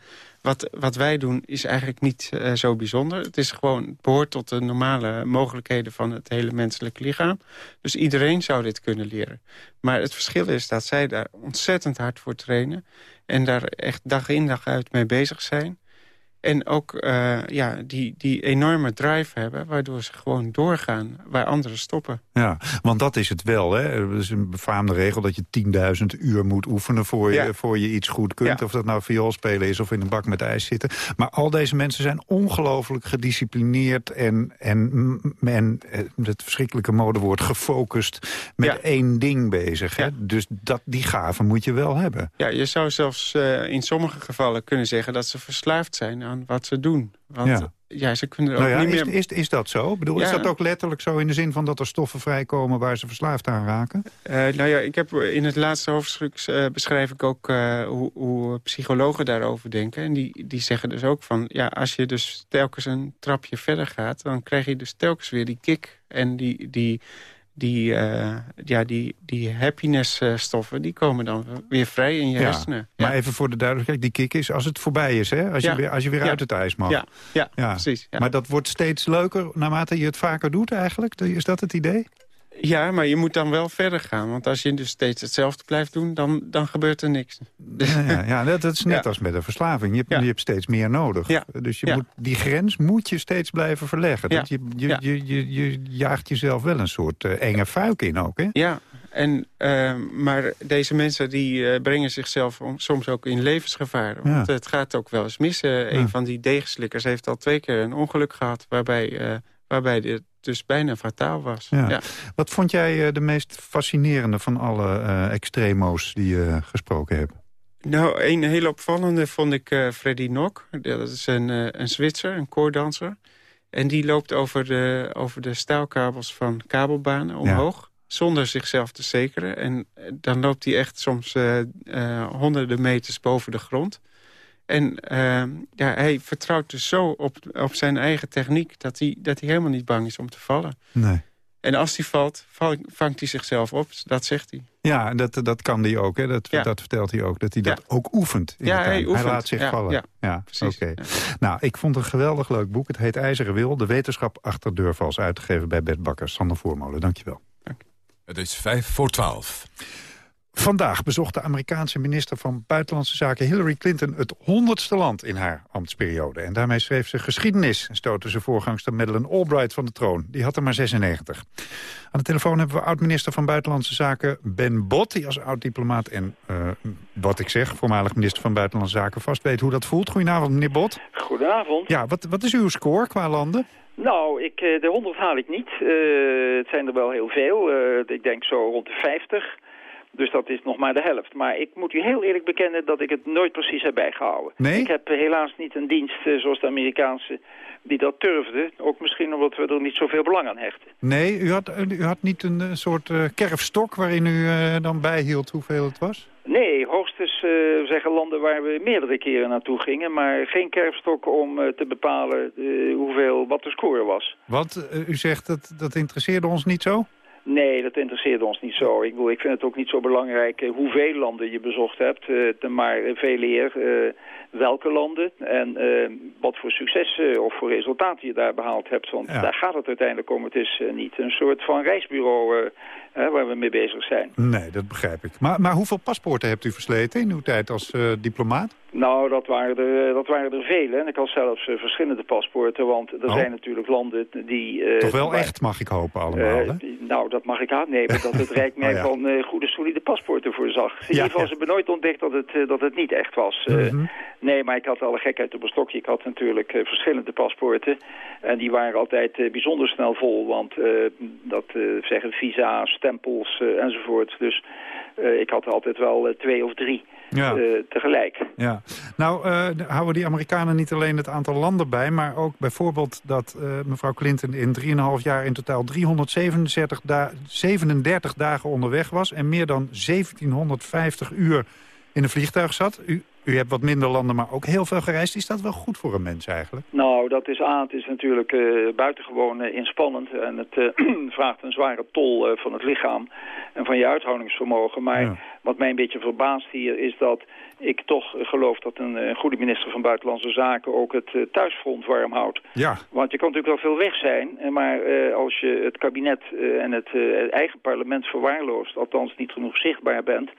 wat, wat wij doen is eigenlijk niet uh, zo bijzonder. Het is gewoon, het behoort tot de normale mogelijkheden van het hele menselijke lichaam. Dus iedereen zou dit kunnen leren. Maar het verschil is dat zij daar ontzettend hard voor trainen. En daar echt dag in dag uit mee bezig zijn. En ook uh, ja, die, die enorme drive hebben... waardoor ze gewoon doorgaan waar anderen stoppen. Ja, want dat is het wel. Hè? Er is een befaamde regel dat je 10.000 uur moet oefenen... Voor je, voor je iets goed kunt. Ja. Of dat nou viool spelen is of in een bak met ijs zitten. Maar al deze mensen zijn ongelooflijk gedisciplineerd... en, en, en het verschrikkelijke modewoord gefocust... met ja. één ding bezig. Hè? Dus dat, die gaven moet je wel hebben. Ja, je zou zelfs uh, in sommige gevallen kunnen zeggen... dat ze verslaafd zijn aan wat ze doen. Want ja. ja, ze kunnen er Nou ook ja, niet is, meer... is, is dat zo? Ik bedoel, Is dat ook letterlijk zo in de zin van dat er stoffen vrijkomen... waar ze verslaafd aan raken? Eh, nou ja, ik heb in het laatste hoofdstuk eh, beschrijf ik ook eh, hoe, hoe psychologen daarover denken. En die, die zeggen dus ook van, ja, als je dus telkens een trapje verder gaat... dan krijg je dus telkens weer die kick en die, die, die, eh, ja, die, die happiness eh, stoffen... die komen dan weer vrij in je hersenen. Maar even voor de duidelijkheid, die kick is als het voorbij is, hè? Als, Ja. je, weer, als je weer uit het ijs mag. Ja, ja, precies. Ja. Maar dat wordt steeds leuker naarmate je het vaker doet eigenlijk? Is dat het idee? Ja, maar je moet dan wel verder gaan. Want als je dus steeds hetzelfde blijft doen, dan, dan gebeurt er niks. Ja, ja, ja dat, dat is net Ja. als met een verslaving. Je, hebt- je hebt steeds meer nodig. Ja. Dus je moet, die grens moet je steeds blijven verleggen. Ja. Dat je, je, je, je, je jaagt jezelf wel een soort eh, enge fuik in ook, hè? Ja, en, eh, maar deze mensen die eh, brengen zichzelf om- soms ook in levensgevaar. Want het gaat ook wel eens mis. Een van die degenslikkers heeft al twee keer een ongeluk gehad... waarbij, waarbij dit dus bijna fataal was. Ja. Ja. Wat vond jij eh, de meest fascinerende van alle eh, extremo's die je gesproken hebt? Nou, een hele opvallende vond ik eh Freddy Nock. Dat is een, een Zwitser, een koordanser. En die loopt over de, over de staalkabels van kabelbanen omhoog... zonder zichzelf te zekeren. En dan loopt hij echt soms honderden meters boven de grond. En eh, ja, hij vertrouwt dus zo op, op zijn eigen techniek... Dat hij, dat hij helemaal niet bang is om te vallen. Nee. En als hij valt, val- vangt hij zichzelf op. Dat zegt hij. Ja, dat, dat kan hij ook, hè? Dat, Ja. dat vertelt hij ook, dat hij dat ook oefent. In Ja, hij oefent. laat zich Ja, vallen. ja, precies. oké. Nou, ik vond het een geweldig leuk boek. Het heet IJzeren Wil, de wetenschap achter deurvals. Uitgegeven bij Bert Bakker. Sander Voormolen, dankjewel. Het is vijf voor twaalf. Vandaag bezocht de Amerikaanse minister van Buitenlandse Zaken Hillary Clinton het honderdste land in haar ambtsperiode. En daarmee schreef ze geschiedenis en stootte ze voorgangster Madeleine Albright van de troon. Die had er maar 96. Aan de telefoon hebben we oud-minister van Buitenlandse Zaken Ben Bot, die als oud-diplomaat en, eh, wat ik zeg, voormalig minister van Buitenlandse Zaken vast weet hoe dat voelt. Goedenavond, meneer Bot. Goedenavond. Ja, wat, wat is uw score qua landen? Nou, ik, eh, de 100 haal ik niet. Eh, het zijn er wel heel veel. Ik denk zo rond de 50. Dus dat is nog maar de helft. Maar ik moet u heel eerlijk bekennen dat ik het nooit precies heb bijgehouden. Nee? Ik heb eh, helaas niet een dienst eh, zoals de Amerikaanse die dat durfde. Ook misschien omdat we er niet zoveel belang aan hechten. Nee, u had, u had niet een eh, soort eh, kerfstok waarin u eh, dan bijhield hoeveel het was? Nee, hoogstens eh, zeggen landen waar we meerdere keren naartoe gingen. Maar geen kerfstok om eh, te bepalen eh, hoeveel, wat de score was. Want eh, u zegt dat dat interesseerde ons niet zo? Nee, dat interesseerde ons niet zo. Ik, bedoel, ik vind het ook niet zo belangrijk eh, hoeveel landen je bezocht hebt, eh, maar veel eer eh, welke landen en wat voor successen of voor resultaten je daar behaald hebt. Want Ja. daar gaat het uiteindelijk om. Het is niet een soort van reisbureau waar we mee bezig zijn. Nee, dat begrijp ik. Maar, maar hoeveel paspoorten hebt u versleten in uw tijd als diplomaat? Nou, dat waren er, dat waren er vele. En ik had zelfs verschillende paspoorten, want er Oh. zijn natuurlijk landen die... Toch wel waar- echt, mag ik hopen allemaal, hè? die- nou, dat mag ik aannemen, dat het Rijk mij Oh ja. van eh, goede solide paspoorten voorzag. In Ja, ieder geval, ja. ze hebben nooit ontdekt dat het, eh, dat het niet echt was. Eh, Mhm. Nee, maar ik had alle gekheid op een stokje. Ik had natuurlijk verschillende paspoorten. En die waren altijd bijzonder snel vol, want dat zeggen visa, stempels enzovoort. Dus ik had er altijd wel twee of drie Ja. eh, tegelijk. Ja. Nou, eh, houden die Amerikanen niet alleen het aantal landen bij... maar ook bijvoorbeeld dat eh, mevrouw Clinton in 3,5 jaar in totaal 337 da 37 dagen onderweg was... en meer dan 1750 uur in een vliegtuig zat. U, u hebt wat minder landen, maar ook heel veel gereisd. Is dat wel goed voor een mens eigenlijk? Nou, dat is A, het is natuurlijk eh, buitengewoon eh, inspannend en het eh, vraagt een zware tol van het lichaam en van je uithoudingsvermogen. Maar wat mij een beetje verbaast hier is dat ik toch geloof dat een eh, goede minister van Buitenlandse Zaken ook het thuisfront warm houdt. Ja. Want je kan natuurlijk wel veel weg zijn, maar als je het kabinet en het eigen parlement verwaarloost, althans niet genoeg zichtbaar bent,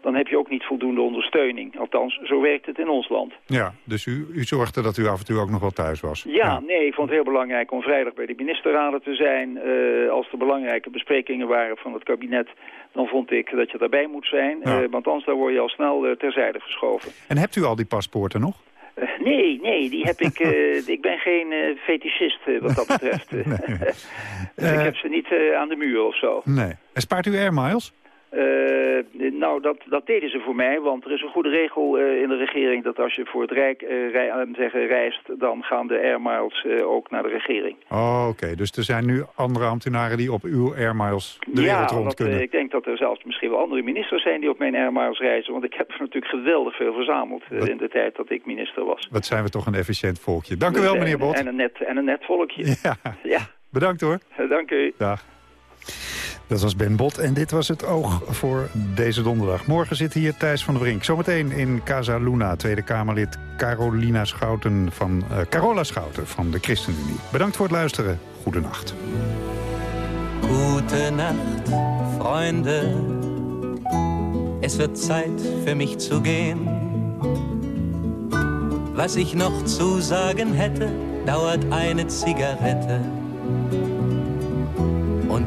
dan heb je ook niet voldoende ondersteuning. Althans, zo werkt het in ons land. Ja, dus u, u zorgde dat u af en toe ook nog wel thuis was. Ja, nee, ik vond het heel belangrijk om vrijdag bij de ministerraden te zijn. Eh, als er belangrijke besprekingen waren van het kabinet, dan vond ik dat je daarbij moet zijn. Ja. Eh, want anders dan word je al snel eh, terzijde geschoven. En hebt u al die paspoorten nog? Nee, nee, die heb ik. ik ben geen eh fetischist wat dat betreft. ik heb ze niet aan de muur of zo. Nee. En spaart u air miles? Uh, nou, dat, dat deden ze voor mij, want er is een goede regel uh, in de regering... dat als je voor het Rijk uh, rij, zeggen, reist, dan gaan de air miles ook naar de regering. Oh, oké. Dus er zijn nu andere ambtenaren die op uw air miles de ja, wereld rond kunnen? ik denk dat er zelfs misschien wel andere ministers zijn die op mijn air miles reizen. Want ik heb er natuurlijk geweldig veel verzameld in de tijd dat ik minister was. Wat zijn we toch een efficiënt volkje. Dank u wel, meneer Bot. En een net, en een net volkje. Ja. ja. Bedankt hoor. Dank u. Dag. Dat was Ben Bot en dit was het oog voor deze donderdag. Morgen zit hier Thijs van der Brink. Zometeen in Casa Luna, Tweede Kamerlid Carolina Schouten van, uh, Carola Schouten van de ChristenUnie. Bedankt voor het luisteren. Goedenacht. Gute Nacht, Freunde. Es wird Zeit für mich zu gehen. Was ich noch zu sagen hätte, dauert eine Zigarette